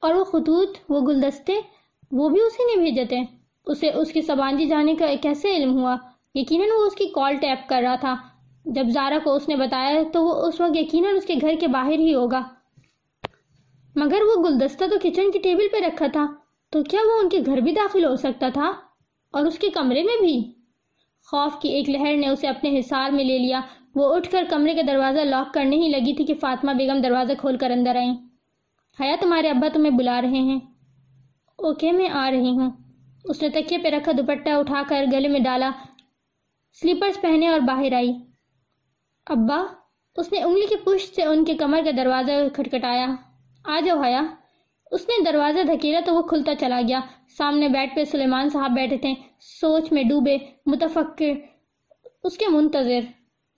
اور وہ خطوط، وہ گلدستے، وہ بھی اسی نے بھیجے تھے۔ اسے، اس کی سبانجی جانے کا کیسے علم ہوا؟ یقیناً وہ اس کی کال ٹیپ کر رہا تھا۔ جب زارا کو اس نے بتایا تو وہ اس وقت یقیناً اس کے گھر کے باہر ہی ہوگا۔ مگر وہ گلدستہ تو کچن کی ٹیبل پہ رکھا تھا، تو کیا وہ ان کے گھر بھی داخل ہو سکتا تھا؟ اور اس کے کمرے میں بھی۔ خوف کی ایک لہر نے اسے اپنے حصار میں لے لیا۔ وہ اٹھ کر کمرے کا دروازہ لاک کرنے ہی لگی تھی کہ فاطمہ بیگم دروازہ کھول کر اندر آئیں۔ حیا، تمہارے ابا تمہیں بلا رہے ہیں۔ اوکے، میں آ رہی ہوں۔ اس نے تکیے پہ رکھا دوپٹہ اٹھا کر گلے میں ڈالا۔ سلیپرز پہنے اور باہر آئی۔ ابا، اس نے انگلی کی پشت سے ان کے کمر کا دروازہ کھٹکھٹایا۔ آ جاؤ حیا۔ اس نے دروازہ دھکیلا تو وہ کھلتا چلا گیا۔ سامنے بیٹھ پہ سلیمان صاحب بیٹھے تھے۔ سوچ میں ڈوبے، متفکر، اس کے منتظر۔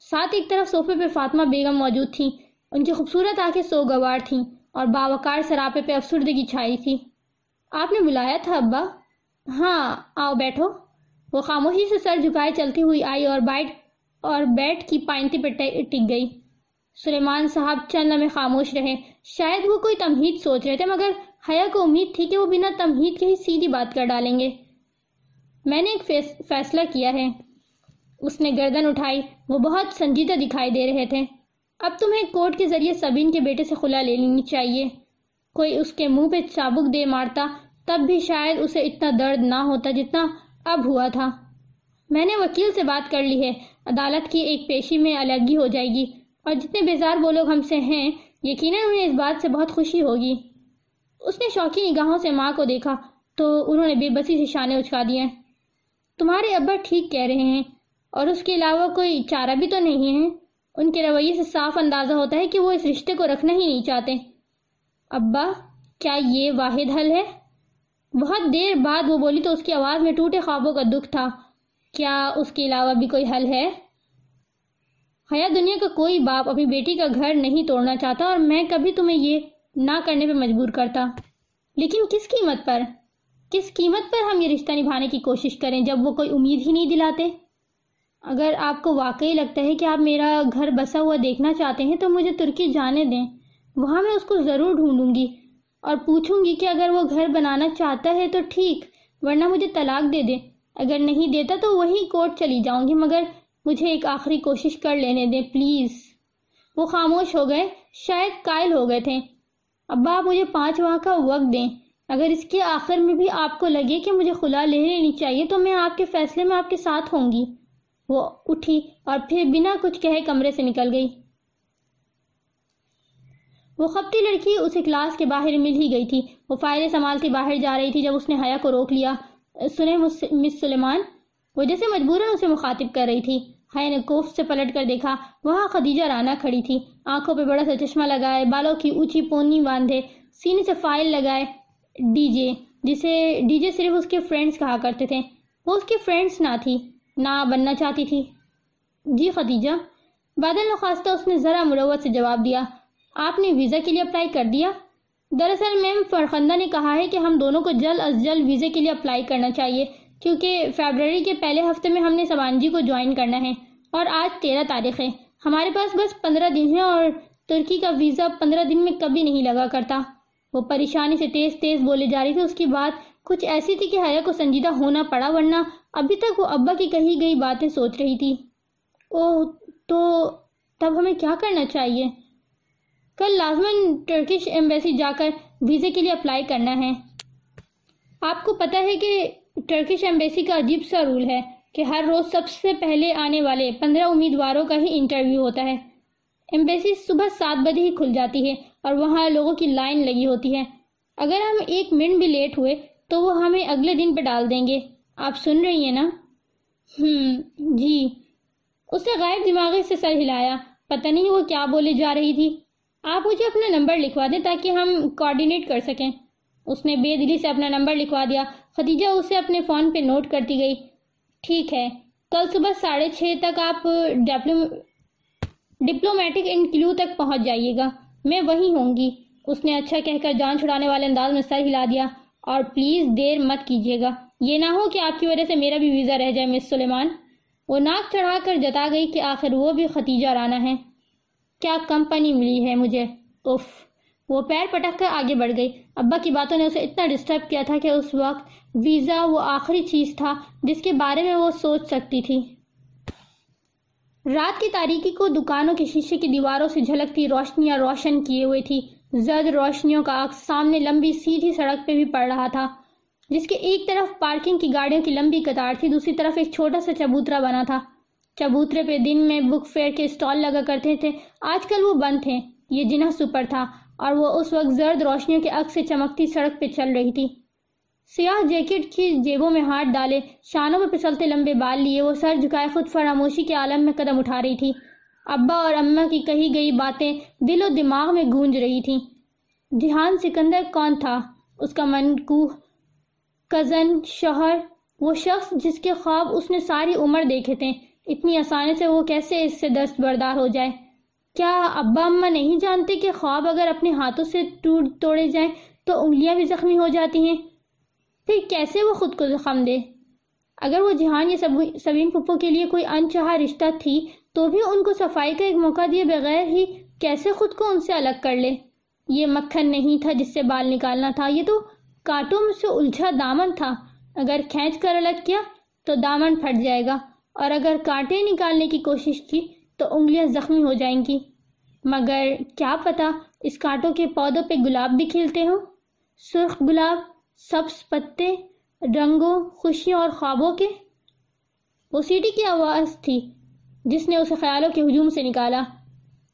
ساتھ ایک طرف صوفے پہ فاطمہ بیگم موجود تھیں۔ ان کی خوبصورت آنکھیں سو گوار تھیں اور باوکار سراپے پہ افسردگی چھائی تھی۔ آپ نے بلایا تھا ابا؟ ہاں آؤ بیٹھو۔ وہ خاموشی سے سر جھکائے چلتی ہوئی آئی اور بیٹھ اور بیٹھ کی پائنتی پہ ٹک گئی۔ سلیمان صاحب چند لمحے خاموش رہے۔ شاید وہ کوئی تمہید سوچ رہے تھے، مگر حیا کو امید تھی کہ وہ بنا تمہید کے ہی سیدھی بات کر ڈالیں گے۔ میں نے ایک فیصلہ کیا ہے۔ اس نے گردن اٹھائی۔ وہ بہت سنجیدہ دکھائی دے رہے تھے۔ اب تمہیں کورٹ کے ذریعے سبین کے بیٹے سے خلا لے لینی چاہیے۔ کوئی اس کے منہ پہ چابک دے مارتا تب بھی شاید اسے اتنا درد نہ ہوتا جتنا اب ہوا تھا۔ میں نے وکیل سے بات کر لی ہے۔ عدالت کی ایک پیشی میں الگی ہو جائے گی۔ اور جتنے بیزار وہ لوگ ہم سے ہیں، یقیناً انہیں اس بات سے بہت خوشی ہوگی۔ اس نے شوقی نگاہوں سے ماں کو دیکھا۔ تو انہوں نے بے بسی سے شانے اچھا دیے۔ تمہارے ابا ٹھیک کہہ رہے ہیں۔ اور اس کے علاوہ کوئی چارہ بھی تو نہیں ہے؟ ان کے رویے سے صاف اندازہ ہوتا ہے کہ وہ اس رشتے کو رکھنا ہی نہیں چاہتے۔ ابا، کیا یہ واحد حل ہے؟ بہت دیر بعد وہ بولی تو اس کی آواز میں ٹوٹے خوابوں کا دکھ تھا۔ کیا اس کے علاوہ بھی کوئی حل ہے؟ حیا دنیا کا کوئی باپ اپنی بیٹی کا گھر نہیں توڑنا چاہتا اور میں کبھی تمہیں یہ نہ کرنے پہ مجبور کرتا۔ لیکن کس قیمت پر؟ کس قیمت پر ہم یہ رشتہ نبھانے کی کوشش کریں جب وہ کوئی امید ہی نہیں دلاتے؟ اگر آپ کو واقعی لگتا ہے کہ آپ میرا گھر بسا ہوا دیکھنا چاہتے ہیں تو مجھے ترکی جانے دیں۔ وہاں میں اس کو ضرور ڈھونڈوں گی۔ اور پوچھوں گی کہ اگر وہ گھر بنانا چاہتا ہے تو ٹھیک، ورنہ مجھے طلاق دے دے اگر نہیں دیتا تو وہی کورٹ چلی جاؤں گی، مگر مجھے ایک آخری کوشش کر لینے دیں، پلیز۔ وہ خاموش ہو گئے، شاید قائل ہو گئے تھے۔ ابا، آپ مجھے پانچ ماہ کا وقت دیں۔ اگر اس کے آخر میں بھی آپ کو لگے کہ مجھے خلا لے لینی چاہیے تو میں آپ کے فیصلے میں آپ کے ساتھ ہوں گی۔ وہ اٹھی اور پھر بنا کچھ کہے کمرے سے نکل گئی۔ وہ خپتی لڑکی اسے کلاس کے باہر مل ہی گئی تھی۔ وہ فائدے سنبھالتی باہر جا رہی تھی جب اس نے حیا کو روک لیا۔ سنے مس سلیمان؟ وہ جیسے مجبوراً اسے مخاطب کر رہی تھی۔ حیا نے کوف سے پلٹ کر دیکھا۔ وہاں خدیجہ رانا کھڑی تھی۔ آنکھوں پہ بڑا سا چشمہ لگائے، بالوں کی اونچی پونی باندھے، سینے سے فائل لگائے ڈی جے، جسے ڈی جے صرف اس کے فرینڈز کہا کرتے تھے۔ وہ اس کے فرینڈز نہ تھی، نہ بننا چاہتی تھی۔ جی خدیجہ، بادل نخواستہ اس نے ذرا مروت سے جواب دیا۔ آپ نے ویزا کے لیے اپلائی کر دیا؟ دراصل میم، فرخندہ نے کہا ہے کہ ہم دونوں کو جلد از جلد ویزے کے لیے اپلائی کرنا چاہیے، کیونکہ فیبرری کے پہلے ہفتے میں ہم نے سبانجی کو جوائن کرنا ہے اور آج تیرہ تاریخ ہے۔ ہمارے پاس بس پندرہ دن ہے اور ترکی کا ویزا پندرہ دن میں کبھی نہیں لگا کرتا۔ وہ پریشانی سے تیز تیز بولے جا رہی تھی، اس کی بات کچھ ایسی تھی کہ حیا کو سنجیدہ ہونا پڑا، ورنہ ابھی تک وہ ابا کی کہی گئی باتیں سوچ رہی تھی۔ اوہ، تو تب ہمیں کیا کرنا چاہیے؟ کل لازمن ٹرکش ایمبیسی جا کر ویزے کے لیے اپلائی کرنا ہے۔ آپ کو پتا ہے کہ ٹرکش ایمبیسی کا عجیب سا رول ہے کہ ہر روز سب سے پہلے آنے والے پندرہ امیدواروں کا ہی انٹرویو ہوتا ہے۔ ایمبیسی صبح سات بجے ہی کھل جاتی ہے اور وہاں لوگوں کی لائن لگی ہوتی ہے۔ اگر ہم ایک منٹ بھی لیٹ ہوئے تو وہ ہمیں اگلے دن پہ ڈال دیں گے۔ آپ سن رہی ہیں نا؟ ہم جی۔ اس نے غائب دماغی سے سر ہلایا۔ پتہ نہیں وہ کیا بولے جا رہی تھی۔ آپ مجھے اپنا نمبر لکھوا دیں تاکہ ہم کوارڈینیٹ کر سکیں۔ اس نے بے دلی سے اپنا نمبر لکھوا دیا۔ خدیجہ اسے اپنے فون پہ نوٹ کرتی گئی۔ ٹھیک ہے۔ کل صبح ساڑھے چھ تک آپ ڈپلومیٹک انکلیو تک پہنچ جائیے گا۔ میں وہیں ہوں گی۔ اس نے اچھا کہہ کر جان چھڑانے والے انداز میں سر ہلا دیا۔ اور پلیز دیر مت کیجیے گا۔ یہ نہ ہو کہ آپ کی وجہ سے میرا بھی ویزا رہ جائے مس سلیمان۔ وہ ناک چڑھا کر جتا گئی کہ آخر وہ بھی ختیجہ رانا ہے کیا کمپنی ملی ہے مجھے؟ اف وہ پیر پٹک کر آگے بڑھ گئی۔ ابا کی باتوں نے اسے اتنا ڈسٹرب کیا تھا کہ اس وقت ویزا وہ آخری چیز تھا جس کے بارے میں وہ سوچ سکتی تھی۔ رات کی تاریکی کو دکانوں کے شیشے کی دیواروں سے جھلکتی روشنیاں روشن کیے ہوئے تھی۔ زرد روشنیوں کا عکس سامنے لمبی سیدھی سڑک پہ بھی پڑ رہا تھا، جس کے ایک طرف پارکنگ کی گاڑیوں کی لمبی قطار تھی، دوسری طرف ایک چھوٹا سا چبوترا بنا تھا۔ چبوترے پہ دن میں بک فیئر کے اسٹال لگا کرتے تھے۔ آج کل وہ بند تھے۔ یہ جنہ سپر تھا اور وہ اس وقت زرد روشنیوں کے عکس سے چمکتی سڑک پہ چل رہی تھی۔ سیاہ جیکٹ کی جیبوں میں ہاتھ ڈالے، شانوں میں پسلتے لمبے بال لیے، وہ سر جھکائے خود فراموشی کے عالم میں قدم اٹھا رہی تھی۔ ابا اور اماں کی کہی گئی باتیں دل و دماغ میں گونج رہی تھیں۔ دھیان سکندر کون تھا؟ اس کا منکوہ کزن شوہر۔ وہ شخص جس کے خواب اس نے ساری عمر دیکھے تھے۔ اتنی آسانی سے وہ کیسے اس سے دست بردار ہو جائے۔ کیا ابا اماں نہیں جانتے کہ خواب اگر اپنے ہاتھوں سے ٹوٹ توڑے جائیں تو انگلیاں بھی زخمی ہو جاتی ہیں؟ پھر کیسے وہ خود کو زخم دے؟ اگر وہ جہان یا سبین پپو کے لیے کوئی انچہا رشتہ تھی تو بھی ان کو صفائی کا ایک موقع دیے بغیر ہی کیسے خود کو ان سے الگ کر لے؟ یہ مکھن نہیں تھا جس سے بال نکالنا تھا، یہ تو کانٹوں میں سے الجھا دامن تھا۔ اگر کھینچ کر الگ کیا تو دامن پھٹ جائے گا۔ اور اگر کانٹے نکالنے کی کوشش کی تو انگلیاں زخمی ہو جائیں گی۔ مگر کیا پتا اس کانٹوں کے پودوں پہ گلاب بھی کھلتے ہوں۔ سرخ گلاب، سبز پتے، رنگوں، خوشیوں اور خوابوں کے۔ وہ سیٹی کی آواز تھی جس نے اسے خیالوں کے ہجوم سے نکالا۔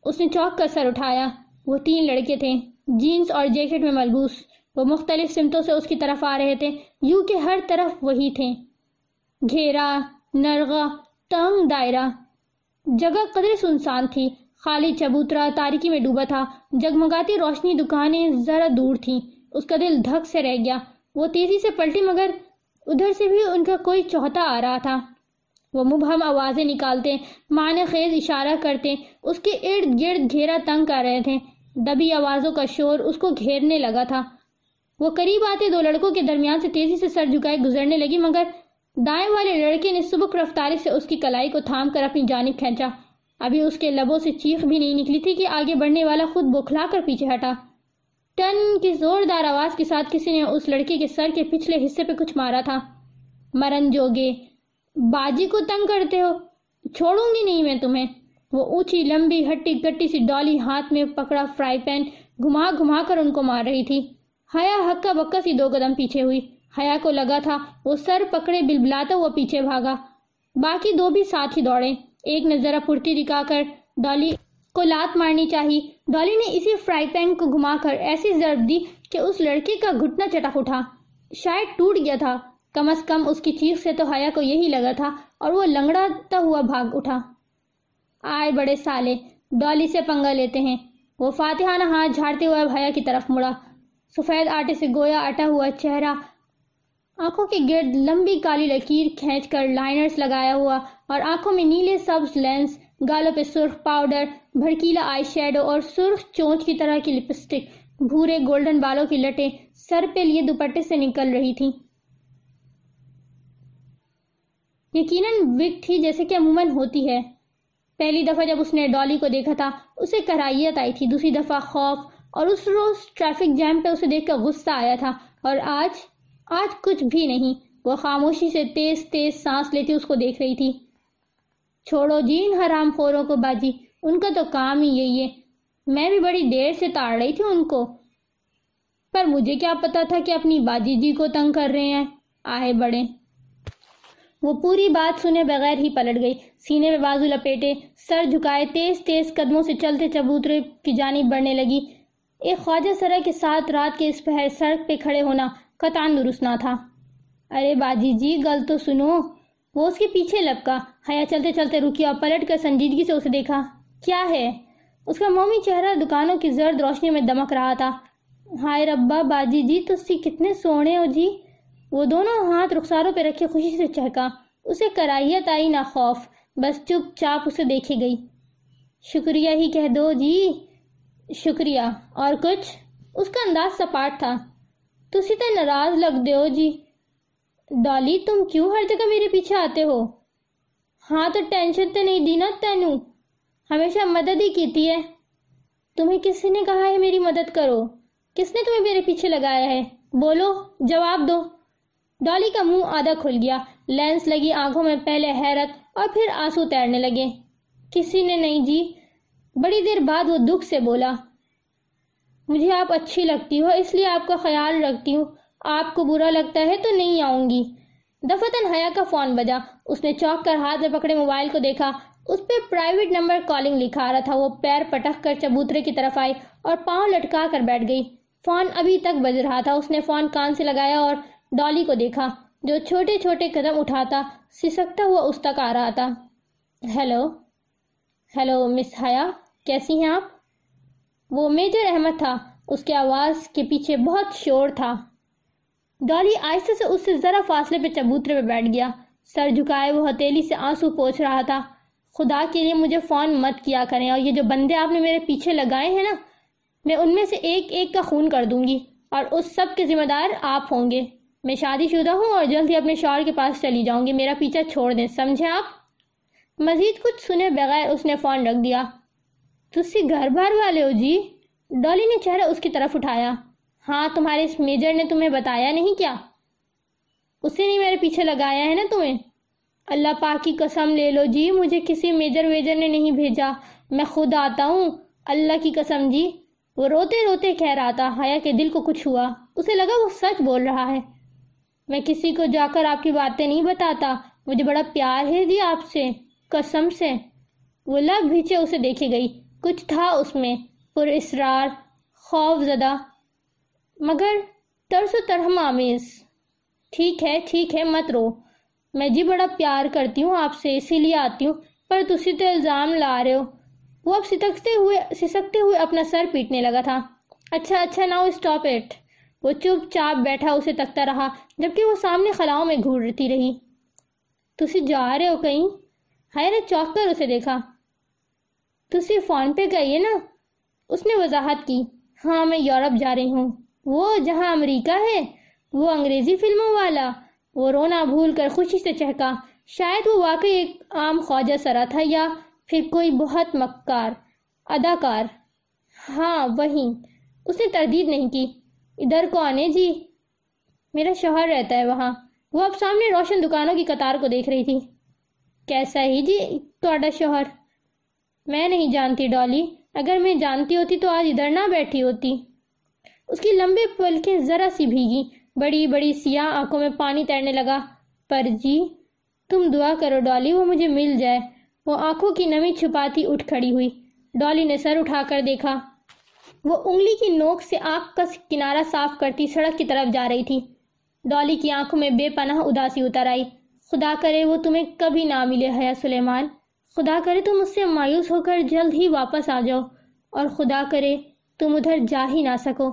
اس نے چوک کر سر اٹھایا۔ وہ تین لڑکے تھے، جینز اور جیکٹ میں ملبوس۔ وہ مختلف سمتوں سے اس کی طرف آ رہے تھے۔ یوں کہ ہر طرف وہی تھے۔ گھیرا نرغا تنگ دائرہ۔ جگہ قدر سنسان تھی۔ خالی چبوترا تاریکی میں ڈوبا تھا۔ جگمگاتی روشنی دکانیں ذرا دور تھیں۔ اس کا دل دھک سے رہ گیا۔ وہ تیزی سے پلٹی مگر ادھر سے بھی ان کا کوئی چوہتا آ رہا تھا۔ وہ مبہم آوازیں نکالتے، معنی خیز اشارہ کرتے، اس کے ارد گرد گھیرا تنگ کر رہے تھے۔ دبی آوازوں کا شور اس کو گھیرنے لگا تھا۔ وہ قریب آتے دو لڑکوں کے درمیان سے تیزی سے سر جھکائے گزرنے لگی مگر دائیں والے لڑکے نے سبک رفتاری سے اس کی کلائی کو تھام کر اپنی جانب کھینچا۔ ابھی اس کے لبوں سے چیخ بھی نہیں نکلی تھی کہ آگے بڑھنے والا خود بکھلا کر پیچھے ہٹا۔ ٹن کی زوردار آواز کے ساتھ کسی نے اس لڑکے کے سر کے پچھلے حصے پہ کچھ مارا تھا۔ مرن جوگے، باجی کو تنگ کرتے ہو، چھوڑوں گی نہیں میں تمہیں۔ وہ اونچی لمبی ہٹی کٹی سی ڈالی ہاتھ میں پکڑا فرائی پین گھما گھما کر ان کو مار رہی تھی۔ حیا ہکا بکا سی دو قدم پیچھے ہوئی۔ حیا کو لگا تھا، وہ سر پکڑے بلبلاتا وہ پیچھے بھاگا۔ باقی دو بھی ساتھ ہی دوڑے۔ ایک نے ذرا پھرتی دکھا کر ڈالی کو لات مارنی چاہی۔ ڈالی نے اسی فرائی پین کو گھما کر ایسی ضرب دی کہ اس لڑکے کا گھٹنا چٹک اٹھا۔ شاید ٹوٹ گیا تھا۔ کم از کم اس کی چیخ سے تو حیا کو یہی لگا تھا اور وہ لنگڑاتا ہوا بھاگ اٹھا۔ آئے بڑے سالے، ڈالی سے پنگا لیتے ہیں۔ وہ فاتحانہ ہاتھ جھاڑتے ہوئے بھیا کی طرف مڑا۔ سفید آٹے سے گویا اٹا ہوا چہرہ آنکھوں کے گرد لمبی کالی لکیر کھینچ کر لائنرز لگایا ہوا اور آنکھوں میں نیلے سبز لینس گالوں پہ سرخ پاؤڈر، بھڑکیلا آئی شیڈو اور سرخ چونچ کی طرح کی لپسٹک، بھورے گولڈن بالوں کی لٹیں سر پہ لیے دوپٹے سے نکل رہی تھیں۔ یقیناً وک تھی جیسے کہ عموماً ہوتی ہے۔ پہلی دفعہ جب اس نے ڈالی کو دیکھا تھا، اسے کرائیت آئی تھی۔ دوسری دفعہ خوف اور اس روز ٹریفک جیم پہ اسے دیکھ کر غصہ آیا تھا۔ اور آج آج کچھ بھی نہیں۔ وہ خاموشی سے تیز تیز سانس لیتی اس کو دیکھ رہی تھی۔ چھوڑو جی ان حرام خوروں کو باجی، ان کا تو کام ہی یہی ہے۔ میں بھی بڑی دیر سے تاڑ رہی تھی ان کو۔ پر مجھے کیا پتا تھا کہ اپنی باجی جی کو تنگ کر رہے ہیں۔ آئے بڑے۔ وہ پوری بات سنے بغیر ہی پلٹ گئی۔ سینے میں بازو لپیٹے، سر جھکائے، تیز تیز قدموں سے چلتے چبوترے کی جانب بڑھنے لگی۔ ایک خواجہ سرا کے ساتھ رات کے اس پہر سڑک پہ کھڑے ہونا۔ قطعان درست نہ تھا۔ ارے باجی جی گل تو سنو۔ وہ اس کے پیچھے لپکا۔ حیا چلتے چلتے رکی اور پلٹ کر سنجیدگی سے اسے دیکھا۔ کیا ہے؟ اس کا مومی چہرہ دکانوں کی زرد روشنی میں دمک رہا تھا۔ ہائے ربا، باجی جی تسی کتنے سونے ہو جی۔ وہ دونوں ہاتھ رخساروں پہ رکھے خوشی سے چہکا۔ اسے کرائیت آئی نہ خوف، بس چپ چاپ اسے دیکھے گئی۔ شکریہ ہی کہہ دو جی۔ شکریہ۔ اور کچھ؟ اس کا انداز سپاٹ تھا۔ تسی تو ناراض لگ دے ہو جی۔ ڈالی تم کیوں ہر جگہ میرے پیچھے آتے ہو؟ ہاں تو ٹینشن تو نہیں دی نا تینوں ہمیشہ مدد ہی کیتی ہے۔ تمہیں کسی نے کہا ہے میری مدد کرو؟ کس نے تمہیں میرے پیچھے لگایا ہے؟ بولو، جواب دو۔ ڈالی کا منہ آدھا کھل گیا۔ لینس لگی آنکھوں میں پہلے حیرت اور پھر آنسو تیرنے لگے۔ کسی نے نہیں جی بڑی دیر بعد وہ دکھ سے بولا۔ مجھے آپ اچھی لگتی ہو، اس لیے آپ کا خیال رکھتی ہوں۔ آپ کو برا لگتا ہے تو نہیں آؤں گی۔ دفتن حیا کا فون بجا۔ اس نے چوک کر ہاتھ میں پکڑے موبائل کو دیکھا۔ اس پہ پرائیویٹ نمبر کالنگ لکھا رہا تھا۔ وہ پیر پٹک کر چبوترے کی طرف آئی اور پاؤں لٹکا کر بیٹھ گئی۔ فون ابھی تک بج رہا تھا۔ اس نے فون کان سے لگایا اور ڈالی کو دیکھا، جو چھوٹے چھوٹے قدم اٹھاتا، سسکتا ہوا اس تک آ رہا تھا۔ ہیلو ہیلو مس حیا کیسی ہیں آپ؟ وہ میجر احمد تھا۔ اس کے آواز کے پیچھے بہت شور تھا۔ ڈالی آہستہ سے اس سے ذرا فاصلے پہ چبوترے پہ بیٹھ گیا۔ سر جھکائے وہ ہتیلی سے آنسو پوچھ رہا تھا۔ خدا کے لیے مجھے فون مت کیا کریں اور یہ جو بندے آپ نے میرے پیچھے لگائے ہیں نا، میں ان میں سے ایک ایک کا خون کر دوں گی اور اس سب کے ذمہ دار آپ ہوں گے۔ میں شادی شدہ ہوں اور جلد ہی اپنے شوہر کے پاس چلی جاؤں گی۔ میرا پیچھا چھوڑ دیں، سمجھے آپ؟ مزید کچھ سنے بغیر اس نے فون رکھ دیا۔ تسی گھر بار والے ہو جی؟ ڈالی نے چہرہ اس کی طرف اٹھایا۔ ہاں تمہارے اس میجر نے تمہیں بتایا نہیں کیا؟ اسے نہیں میرے پیچھے لگایا ہے نا تمہیں؟ اللہ پاک کی قسم لے لو جی مجھے کسی میجر ویجر نے نہیں بھیجا۔ میں خود آتا ہوں۔ اللہ کی قسم جی۔ وہ روتے روتے کہہ رہا تھا، حیا کے دل کو کچھ ہوا۔ اسے لگا وہ سچ بول رہا ہے۔ میں کسی کو جا کر آپ کی باتیں نہیں بتاتا۔ مجھے بڑا پیار ہے جی آپ سے، قسم سے۔ وہ لب بھیچے اسے دیکھے گئی۔ کچھ تھا اس میں، پر اسرار خوف زدہ، مگر ترس و ترہم آمیز۔ ٹھیک ہے ٹھیک ہے، مت رو۔ میں جی بڑا پیار کرتی ہوں، آپ سے اسی لیے آتی ہوں، پر تسی تو الزام لا رہے ہو۔ وہ اب سسکتے ہوئے سسکتے ہوئے اپنا سر پیٹنے لگا تھا۔ اچھا اچھا ناؤ اسٹاپ اٹ۔ وہ چپ چاپ بیٹھا اسے تکتا رہا، جبکہ وہ سامنے خلاؤں میں گھورتی رہی۔ تسی جا رہے ہو کہیں؟ ہائے نے چوک کر اسے دیکھا۔ تسی فون پہ گئی نا؟ اس نے وضاحت کی ہاں میں یورپ جا رہی ہوں۔ وہ جہاں امریکہ ہے، وہ انگریزی فلموں والا۔ وہ رونا بھول کر خوشی سے چہکا۔ شاید وہ واقعی ایک عام خواجہ سرا تھا یا پھر کوئی بہت مکار، اداکار۔ ہاں وہیں اس نے تردید نہیں کی۔ ادھر کو آنے جی؟ میرا شوہر رہتا ہے وہاں۔ وہ اب سامنے روشن دکانوں کی قطار کو دیکھ رہی تھی۔ کیسا ہی جی تھوڑا شوہر؟ میں نہیں جانتی ڈالی۔ اگر میں جانتی ہوتی تو آج ادھر نہ بیٹھی ہوتی۔ اس کی لمبے پلکیں ذرا سی بھیگی بڑی بڑی سیاہ آنکھوں میں پانی تیرنے لگا۔ پر جی تم دعا کرو ڈالی، وہ مجھے مل جائے۔ وہ آنکھوں کی نمی چھپاتی اٹھ کھڑی ہوئی۔ ڈالی نے سر اٹھا کر دیکھا۔ وہ انگلی کی نوک سے آنکھ کا کنارہ صاف کرتی سڑک کی طرف جا رہی تھی۔ ڈالی کی آنکھوں میں بے پناہ اداسی اتر آئی۔ خدا کرے، وہ تمہیں کبھی نہ ملے حیا سلیمان۔ خدا کرے تم اس سے مایوس ہو کر جلد ہی واپس آ جاؤ اور خدا کرے تم ادھر جا ہی نہ سکو۔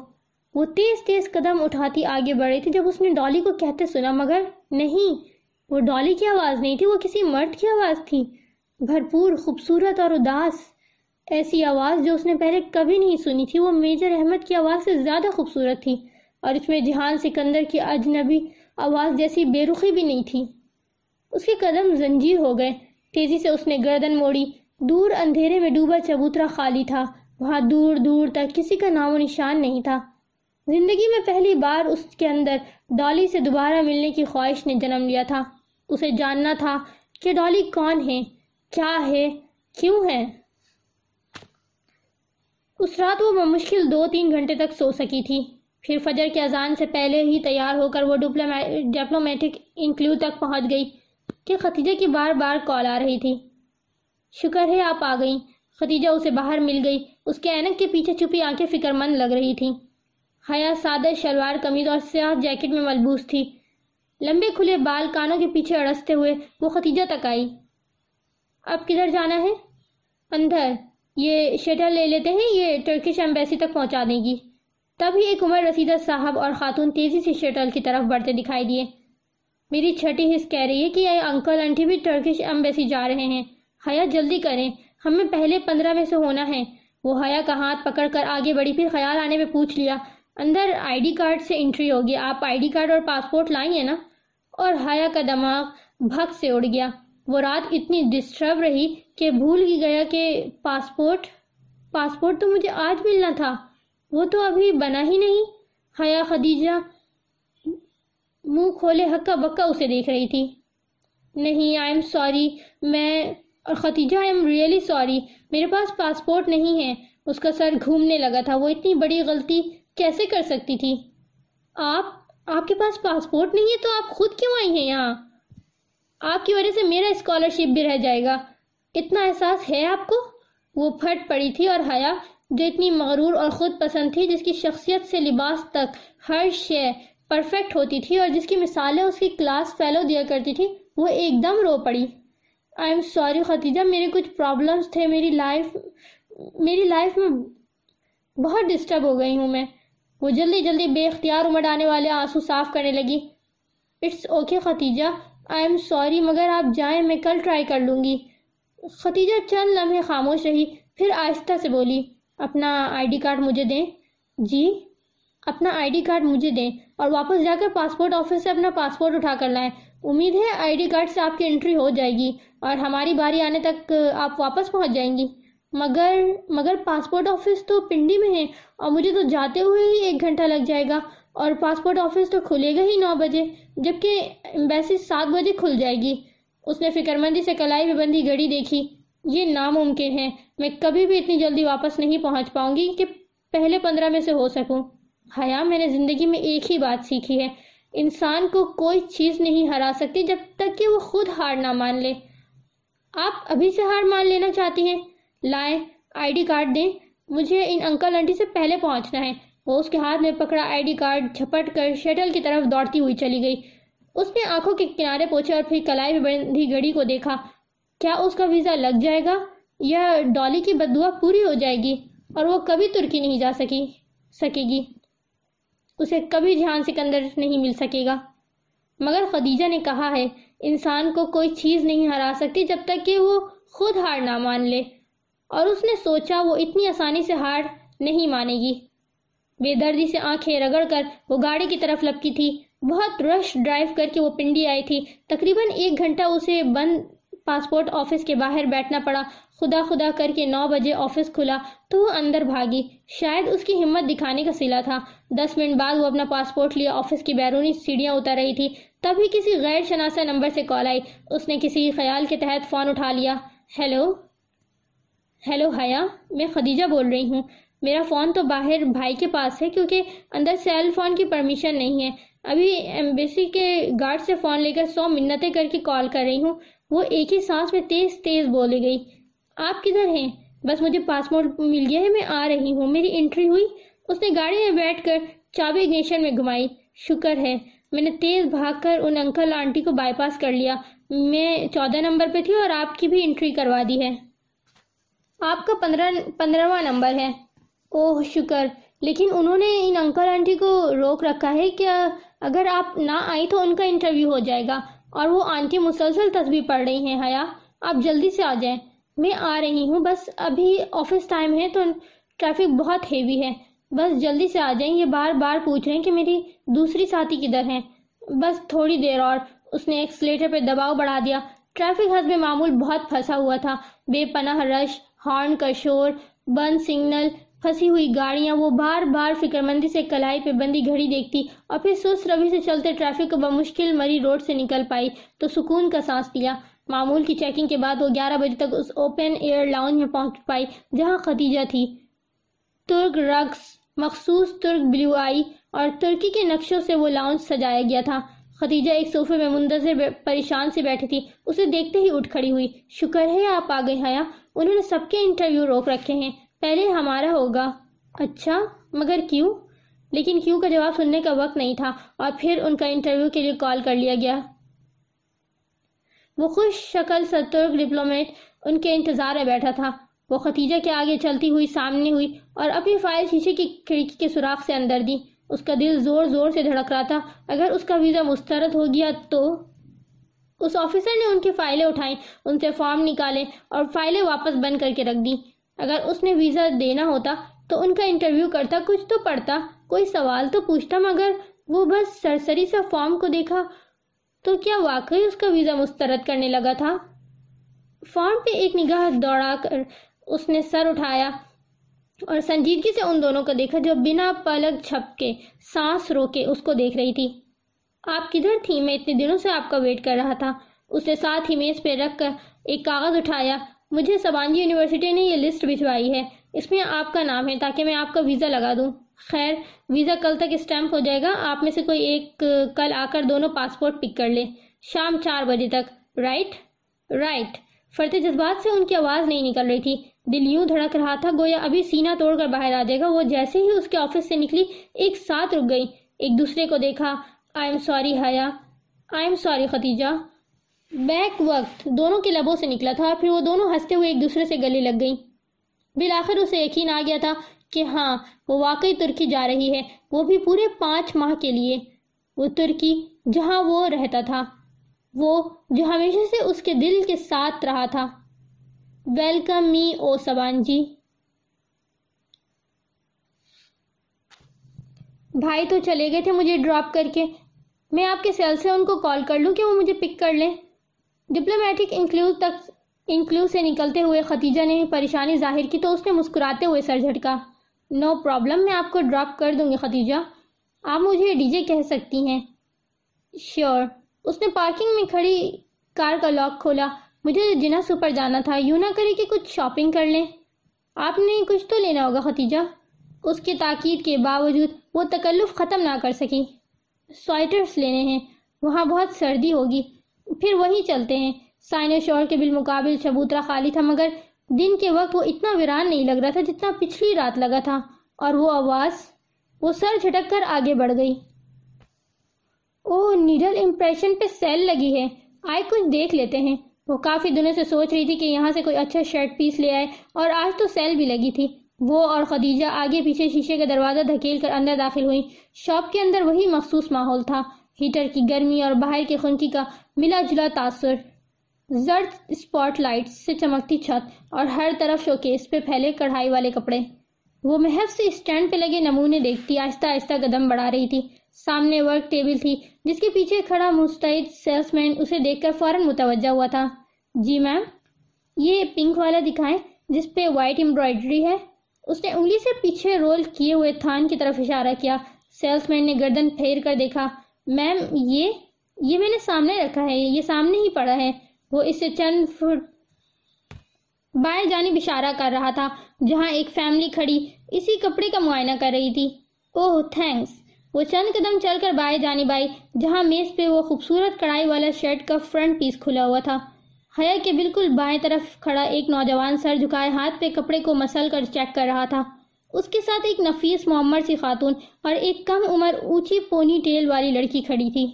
وہ تیز تیز قدم اٹھاتی آگے بڑھ رہی تھی جب اس نے ڈالی کو کہتے سنا، مگر نہیں، وہ ڈالی کی آواز نہیں تھی، وہ کسی مرد کی آواز تھی۔ بھرپور خوبصورت اور اداس ایسی آواز جو اس نے پہلے کبھی نہیں سنی تھی۔ وہ میجر احمد کی آواز سے زیادہ خوبصورت تھی اور اس میں جہان سکندر کی اجنبی آواز جیسی بے رخی بھی نہیں تھی۔ اس کے قدم زنجیر ہو گئے۔ تیزی سے اس نے گردن موڑی۔ دور اندھیرے میں ڈوبا چبوترا خالی تھا۔ وہاں دور دور تک کسی کا نام و نشان نہیں تھا۔ زندگی میں پہلی بار اس کے اندر ڈالی سے دوبارہ ملنے کی خواہش نے جنم لیا تھا۔ اسے جاننا تھا کہ ڈالی کون ہے، کیا ہے، کیوں ہے۔ اس رات وہ بمشکل دو تین گھنٹے تک سو سکی تھی۔ پھر فجر کے اذان سے پہلے ہی تیار ہو کر وہ ڈپلومیٹک انکلیو تک پہنچ گئی۔ کہ ختیجہ کی بار بار کال آ رہی تھی۔ شکر ہے آپ آ گئیں۔ ختیجہ اسے باہر مل گئی۔ اس کے اینک کے پیچھے چھپی آنکھیں فکر مند لگ رہی تھی حیا سادہ شلوار قمیض اور سیاہ جیکٹ میں ملبوس تھی۔ لمبے کھلے بال کانوں کے پیچھے اڑستے ہوئے وہ ختیجہ تک آئی۔ اب کدھر جانا ہے؟ اندر۔ یہ شٹل لے لیتے ہیں، یہ ٹرکش ایمبیسی تک پہنچا دیں گی۔ تب ہی ایک عمر رسیدہ صاحب اور خاتون تیزی سے شٹل کی طرف بڑھتے دکھائی دیے۔ میری چھٹی حص کہہ رہی ہے کہ انکل انٹی بھی ٹرکش ایمبیسی جا رہے ہیں۔ حیا، جلدی کریں۔ ہمیں پہلے پندرہ میں سے ہونا ہے۔ وہ حیا کا ہاتھ پکڑ کر آگے بڑی پھر خیال آنے میں پوچھ لیا، اندر آئی ڈی کارڈ سے انٹری ہوگی۔ آپ آئی ڈی کارڈ اور پاسپورٹ لائیں ہیں نا؟ اور حیا کا دماغ بھگ سے اڑ گیا۔ وہ رات اتنی ڈسٹرب رہی کہ بھول ہی گیا کہ پاسپورٹ پاسپورٹ تو مجھے آج ملنا تھا۔ وہ تو ابھی بنا ہی نہیں۔ حیا، خدیجہ منہ کھولے ہکا بکا اسے دیکھ رہی تھی۔ نہیں آئی ایم سوری میں اور Khadija I am really sorry میرے پاس پاسپورٹ نہیں ہے۔ اس کا سر گھومنے لگا تھا۔ وہ اتنی بڑی غلطی کیسے کر سکتی تھی؟ آپ آپ کے پاس پاسپورٹ نہیں ہے تو آپ خود کیوں آئی ہیں یہاں؟ آپ کی وجہ سے میرا اسکالرشپ بھی رہ جائے گا۔ اتنا احساس ہے آپ کو؟ وہ پھٹ پڑی تھی اور حیا، جو اتنی مغرور اور خود پسند تھی، جس کی شخصیت سے لباس تک ہر شے پرفیکٹ ہوتی تھی اور جس کی مثالیں اس کی کلاس فیلو دیا کرتی تھی، وہ ایک دم رو پڑی۔ آئی ایم سوری ختیجہ میرے کچھ پرابلمس تھے، میری لائف میری لائف میں بہت ڈسٹرب ہو گئی ہوں میں۔ وہ جلدی جلدی بے اختیار امڑ آنے والے آنسو صاف کرنے لگی۔ It's okay Khadija I am sorry مگر آپ جائیں، میں کل ٹرائی کر لوں گی۔ ختیجہ چند لمحے خاموش رہی، پھر آہستہ سے بولی، اپنا آئی ڈی کارڈ مجھے دیں۔ جی؟ اپنا آئی ڈی کارڈ مجھے دیں اور واپس جا کر پاسپورٹ آفس سے اپنا پاسپورٹ اٹھا کر لائیں۔ امید ہے آئی ڈی کارڈ سے آپ کی انٹری ہو جائے گی اور ہماری باری آنے تک آپ واپس پہنچ جائیں گی۔ مگر مگر پاسپورٹ آفس تو پنڈی میں ہے اور مجھے تو جاتے ہوئے ہی ایک گھنٹہ لگ جائے گا اور پاسپورٹ آفس تو کھلے گا ہی نو بجے، جبکہ ایمبیسی سات بجے کھل جائے گی۔ اس نے فکر مندی سے کلائی میں بندی گڑی دیکھی۔ یہ ناممکن ہے۔ میں کبھی بھی اتنی جلدی واپس نہیں پہنچ پاؤں گی کہ پہلے پندرہ میں سے ہو سکوں۔ ہاں حیا میں نے زندگی میں ایک ہی بات سیکھی ہے۔ انسان کو کوئی چیز نہیں ہرا سکتی جب تک کہ وہ خود ہار نہ مان لے۔ آپ ابھی سے ہار مان لینا چاہتی ہیں؟ لائیں، آئی ڈی کارڈ دیں۔ مجھے ان انکل انٹی سے پہلے پہنچنا ہے۔ وہ اس کے ہاتھ میں پکڑا آئی ڈی کارڈ جھپٹ کر شٹل کی طرف دوڑتی ہوئی چلی گئی۔ اس نے آنکھوں کے کنارے پوچھے اور پھر کلائی میں بندھی گھڑی کو دیکھا۔ کیا اس کا ویزا لگ جائے گا؟ یا ڈالی کی بدعا پوری ہو جائے گی اور وہ کبھی ترکی نہیں جا سکی، سکے گی؟ اسے کبھی جہان سکندر نہیں مل سکے گا۔ مگر خدیجہ نے کہا ہے، انسان کو کوئی چیز نہیں ہرا سکتی جب تک کہ وہ خود ہار نہ مان لے۔ اور اس نے سوچا، وہ اتنی آسانی سے ہار نہیں مانے گی۔ بے دردی سے آنکھیں رگڑ کر وہ گاڑی کی طرف لپکی تھی۔ بہت رش ڈرائیو کر کے وہ پنڈی آئی تھی۔ تقریباً ایک گھنٹہ اسے بند پاسپورٹ آفس کے باہر بیٹھنا پڑا۔ خدا خدا کر کے نو بجے آفس کھلا تو وہ اندر بھاگی۔ شاید اس کی ہمت دکھانے کا سلا تھا۔ دس منٹ بعد وہ اپنا پاسپورٹ لیا۔ آفس کی بیرونی سیڑھیاں اتر رہی تھی تبھی کسی غیر شناسہ نمبر سے کال آئی۔ اس نے کسی خیال کے تحت فون اٹھا لیا۔ ہیلو۔ ہیلو، حیا۔ میں خدیجہ بول رہی ہوں۔ میرا فون تو باہر بھائی کے پاس ہے کیونکہ اندر سیل فون کی پرمیشن نہیں ہے۔ ابھی ایمبیسی کے گارڈ سے فون لے کر سو منتیں کر کے کال کر رہی ہوں۔ وہ ایک ہی سانس میں تیز تیز بولے گئی۔ آپ کدھر ہیں؟ بس مجھے پاسپورٹ مل گیا ہے، میں آ رہی ہوں۔ میری انٹری ہوئی۔ اس نے گاڑی میں بیٹھ کر چابی اگنیشن میں گھمائی۔ شکر ہے۔ میں نے تیز بھاگ کر ان انکل آنٹی کو بائی پاس کر لیا۔ میں چودہ نمبر پہ تھی اور آپ کی بھی انٹری کروا دی ہے۔ آپ کا پندرہ پندرہواں نمبر ہے۔ اوہ، شکر۔ لیکن انہوں نے ان انکل آنٹی کو روک رکھا ہے۔ کہ اگر آپ نہ آئی تو ان کا انٹرویو ہو جائے گا۔ اور وہ آنٹی مسلسل تصویر پڑھ رہی ہیں۔ حیا، آپ جلدی سے آ جائیں۔ میں آ رہی ہوں۔ بس ابھی آفس ٹائم ہے تو ٹریفک بہت ہیوی ہے۔ بس جلدی سے آ جائیں۔ یہ بار بار پوچھ رہے ہیں کہ میری دوسری ساتھی کدھر ہیں۔ بس تھوڑی دیر اور۔ اس نے ایکسلیٹر پہ دباؤ بڑھا دیا۔ ٹریفک حسب معمول بہت پھنسا ہوا تھا۔ بے پناہ رش ہارن کا شور بند سگنل پھنسی ہوئی گاڑیاں۔ وہ بار بار فکر مندی سے کلائی پہ بندی گھڑی دیکھتی اور پھر سست روی سے چلتے ٹریفک کو بمشکل مری روڈ سے نکل پائی۔ تو سکون کا سانس لیا۔ معمول کی چیکنگ کے بعد وہ گیارہ بجے تک اس اوپن ایئر لاؤنج میں پہنچ پائی، جہاں خدیجہ تھی۔ ترک رقص، مخصوص ترک بلیو آئی اور ترکی کے نقشوں سے وہ لاؤنج سجایا گیا تھا۔ خدیجہ ایک صوفے میں منتظر پریشان سے بیٹھی تھی۔ اسے دیکھتے ہی اٹھ کھڑی ہوئی۔ شکر ہے آپ آ گئے حیا۔ انہوں نے سب کے انٹرویو روک رکھے ہیں۔ پہلے ہمارا ہوگا۔ اچھا مگر کیوں؟ لیکن کیوں کا جواب سننے کا وقت نہیں تھا اور پھر ان کا انٹرویو کے لیے کال کر لیا گیا۔ وہ خوش شکل سترک ڈپلومیٹ ان کے انتظار میں بیٹھا تھا۔ وہ ختیجہ کے آگے چلتی ہوئی، سامنے ہوئی اور اپنی فائل شیشے کی کھڑکی کے سوراخ سے اندر دی۔ اس کا دل زور زور سے دھڑک رہا تھا۔ اگر اس کا ویزا مسترد ہو گیا تو؟ اس آفیسر نے ان کی فائلیں اٹھائیں، ان سے فارم نکالے اور فائلیں واپس بند کر کے رکھ دی اگر اس نے ویزا دینا ہوتا تو ان کا انٹرویو کرتا، کچھ تو پڑھتا، کوئی سوال تو پوچھتا، مگر وہ بس سرسری سے فارم کو دیکھا۔ تو کیا واقعی اس کا ویزا مسترد کرنے لگا تھا؟ فارم پہ ایک نگاہ دوڑا کر اس نے سر اٹھایا اور سنجیدگی سے ان دونوں کو دیکھا جو بنا پلک چھپ کے سانس رو کے اس کو دیکھ رہی تھی۔ آپ کدھر تھی میں اتنے دنوں سے آپ کا ویٹ کر رہا تھا۔ اس نے ساتھ ہی میز پہ رکھ کر ایک کاغذ اٹھایا۔ مجھے سبانجی یونیورسٹی نے یہ لسٹ بھجوائی ہے۔ اس میں آپ کا نام ہے تاکہ میں آپ کا ویزا لگا دوں۔ خیر، ویزا کل تک اسٹیمپ ہو جائے گا۔ آپ میں سے کوئی ایک کل آ کر دونوں پاسپورٹ پک کر لے شام چار بجے تک۔ رائٹ رائٹ فرتے جذبات سے ان کی آواز نہیں نکل رہی تھی۔ دل یوں دھڑک رہا تھا، گویا ابھی سینہ توڑ کر باہر آ جائے گا۔ وہ جیسے ہی اس کے آفس سے نکلی، ایک ساتھ رک گئی۔ ایک دوسرے کو دیکھا۔ I am sorry Haya. I am sorry Khadija. Back وقت۔ دونوں کے لبوں سے نکلا تھا، پھر وہ دونوں ہنستے ہوئے ایک دوسرے سے گلے لگ گئیں۔ بالآخر اسے یقین آ گیا تھا کہ ہاں وہ واقعی ترکی جا رہی ہے، وہ بھی پورے پانچ ماہ کے لیے۔ وہ ترکی جہاں وہ رہتا تھا، وہ جو ہمیشہ سے اس کے دل کے ساتھ رہا تھا۔ ویلکم می او سبان جی۔ بھائی تو چلے گئے تھے مجھے ڈراپ کر کے۔ میں آپ کے سیل سے ان کو کال کر لوں کہ وہ مجھے پک کر لیں۔ ڈپلومیٹک انکلو تک انکلو سے نکلتے ہوئے ختیجہ نے پریشانی ظاہر کی تو اس نے مسکراتے ہوئے سر جھٹکا۔ نو پرابلم میں آپ کو ڈراپ کر دوں گی ختیجہ آپ مجھے ڈی جے کہہ سکتی ہیں۔ شیور اس نے پارکنگ میں کھڑی کار کا لاک کھولا۔ مجھے جنا سپر جانا تھا، یوں نہ کرے کہ کچھ شاپنگ کر لیں۔ آپ نے کچھ تو لینا ہوگا ختیجہ اس کے تاکید کے باوجود وہ تکلف ختم نہ کر سکی۔ سوائٹرس لینے ہیں۔ وہاں بہت سردی ہوگی۔ پھر وہیں چلتے ہیں۔ سائن شور کے بالمقابل چبوترا خالی تھا، مگر دن کے وقت وہ اتنا ویران نہیں لگ رہا تھا جتنا پچھلی رات لگا تھا، اور وہ آواز، وہ سر جھٹک کر آگے بڑھ گئی۔ او نیڈل امپریشن پہ سیل لگی ہے۔ آئے کچھ دیکھ لیتے ہیں۔ وہ کافی دنوں سے سوچ رہی تھی کہ یہاں سے کوئی اچھا شرٹ پیس لے آئے، اور آج تو سیل بھی لگی تھی۔ وہ اور خدیجہ آگے پیچھے شیشے کا دروازہ دھکیل کر اندر داخل ہوئی شاپ کے اندر وہی مخصوص ماحول تھا۔ ہیٹر کی گرمی اور باہر کے خنکی کا ملا جلا تاثر۔ زرد اسپاٹ لائٹ سے چمکتی چھت اور ہر طرف شوکیس پہ پھیلے کڑھائی والے کپڑے۔ وہ محف سے اسٹینڈ پہ لگے نمونے دیکھتی، آہستہ آہستہ قدم بڑھا رہی تھی۔ سامنے ورک ٹیبل تھی، جس کے پیچھے کھڑا مستعد سیلس مین اسے دیکھ کر فوراً متوجہ ہوا تھا۔ جی میم، یہ پنک والا دکھائیں جس پہ وائٹ امبرائڈری ہے۔ اس نے انگلی سے پیچھے رول کیے ہوئے تھان کی طرف اشارہ کیا۔ سیلس مین نے گردن پھیر کر دیکھا، میم، یہ یہ میں نے سامنے رکھا ہے، یہ سامنے ہی پڑا ہے۔ وہ اس سے چند فٹ بائیں جانب اشارہ کر رہا تھا، جہاں ایک فیملی کھڑی اسی کپڑے کا معائنہ کر رہی تھی۔ اوہ تھینکس وہ چند قدم چل کر بائیں جانب آئی، جہاں میز پہ وہ خوبصورت کڑائی والا شرٹ کا فرنٹ پیس کھلا ہوا تھا۔ حیا کے بالکل بائیں طرف کھڑا ایک نوجوان سر جھکائے ہاتھ پہ کپڑے کو مسل کر چیک کر رہا تھا۔ اس کے ساتھ ایک نفیس معمر سی خاتون اور ایک کم عمر اونچی پونی ٹیل والی لڑکی کھڑی تھی۔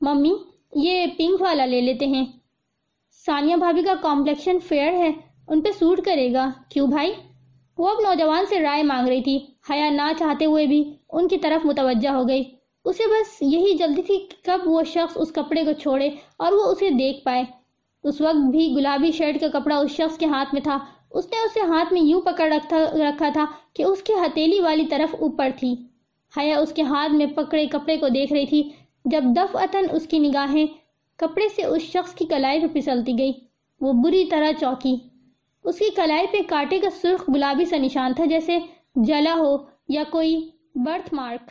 ممی؟ یہ پنک والا لے لیتے ہیں۔ سانیہ بھابی کا کمپلیکشن فیئر ہے، ان پہ سوٹ کرے گا۔ کیوں بھائی؟ وہ اب نوجوان سے رائے مانگ رہی تھی۔ حیا نہ چاہتے ہوئے بھی ان کی طرف متوجہ ہو گئی۔ اسے بس یہی جلدی تھی کب وہ شخص اس کپڑے کو چھوڑے اور وہ اسے دیکھ پائے۔ اس وقت بھی گلابی شرٹ کا کپڑا اس شخص کے ہاتھ میں تھا۔ اس نے اسے ہاتھ میں یوں پکڑ رکھا تھا کہ اس کی ہتیلی والی طرف اوپر تھی۔ حیا اس کے ہاتھ میں پکڑے کپڑے کو دیکھ رہی تھی۔ جب دف اس کی نگاہیں کپڑے سے اس شخص کی کلائی پہ پسلتی گئی، وہ بری طرح چوکی اس کی کلائی پہ کاٹے کا سرخ گلابی سا نشان تھا جیسے جلا ہو یا کوئی برتھ مارک۔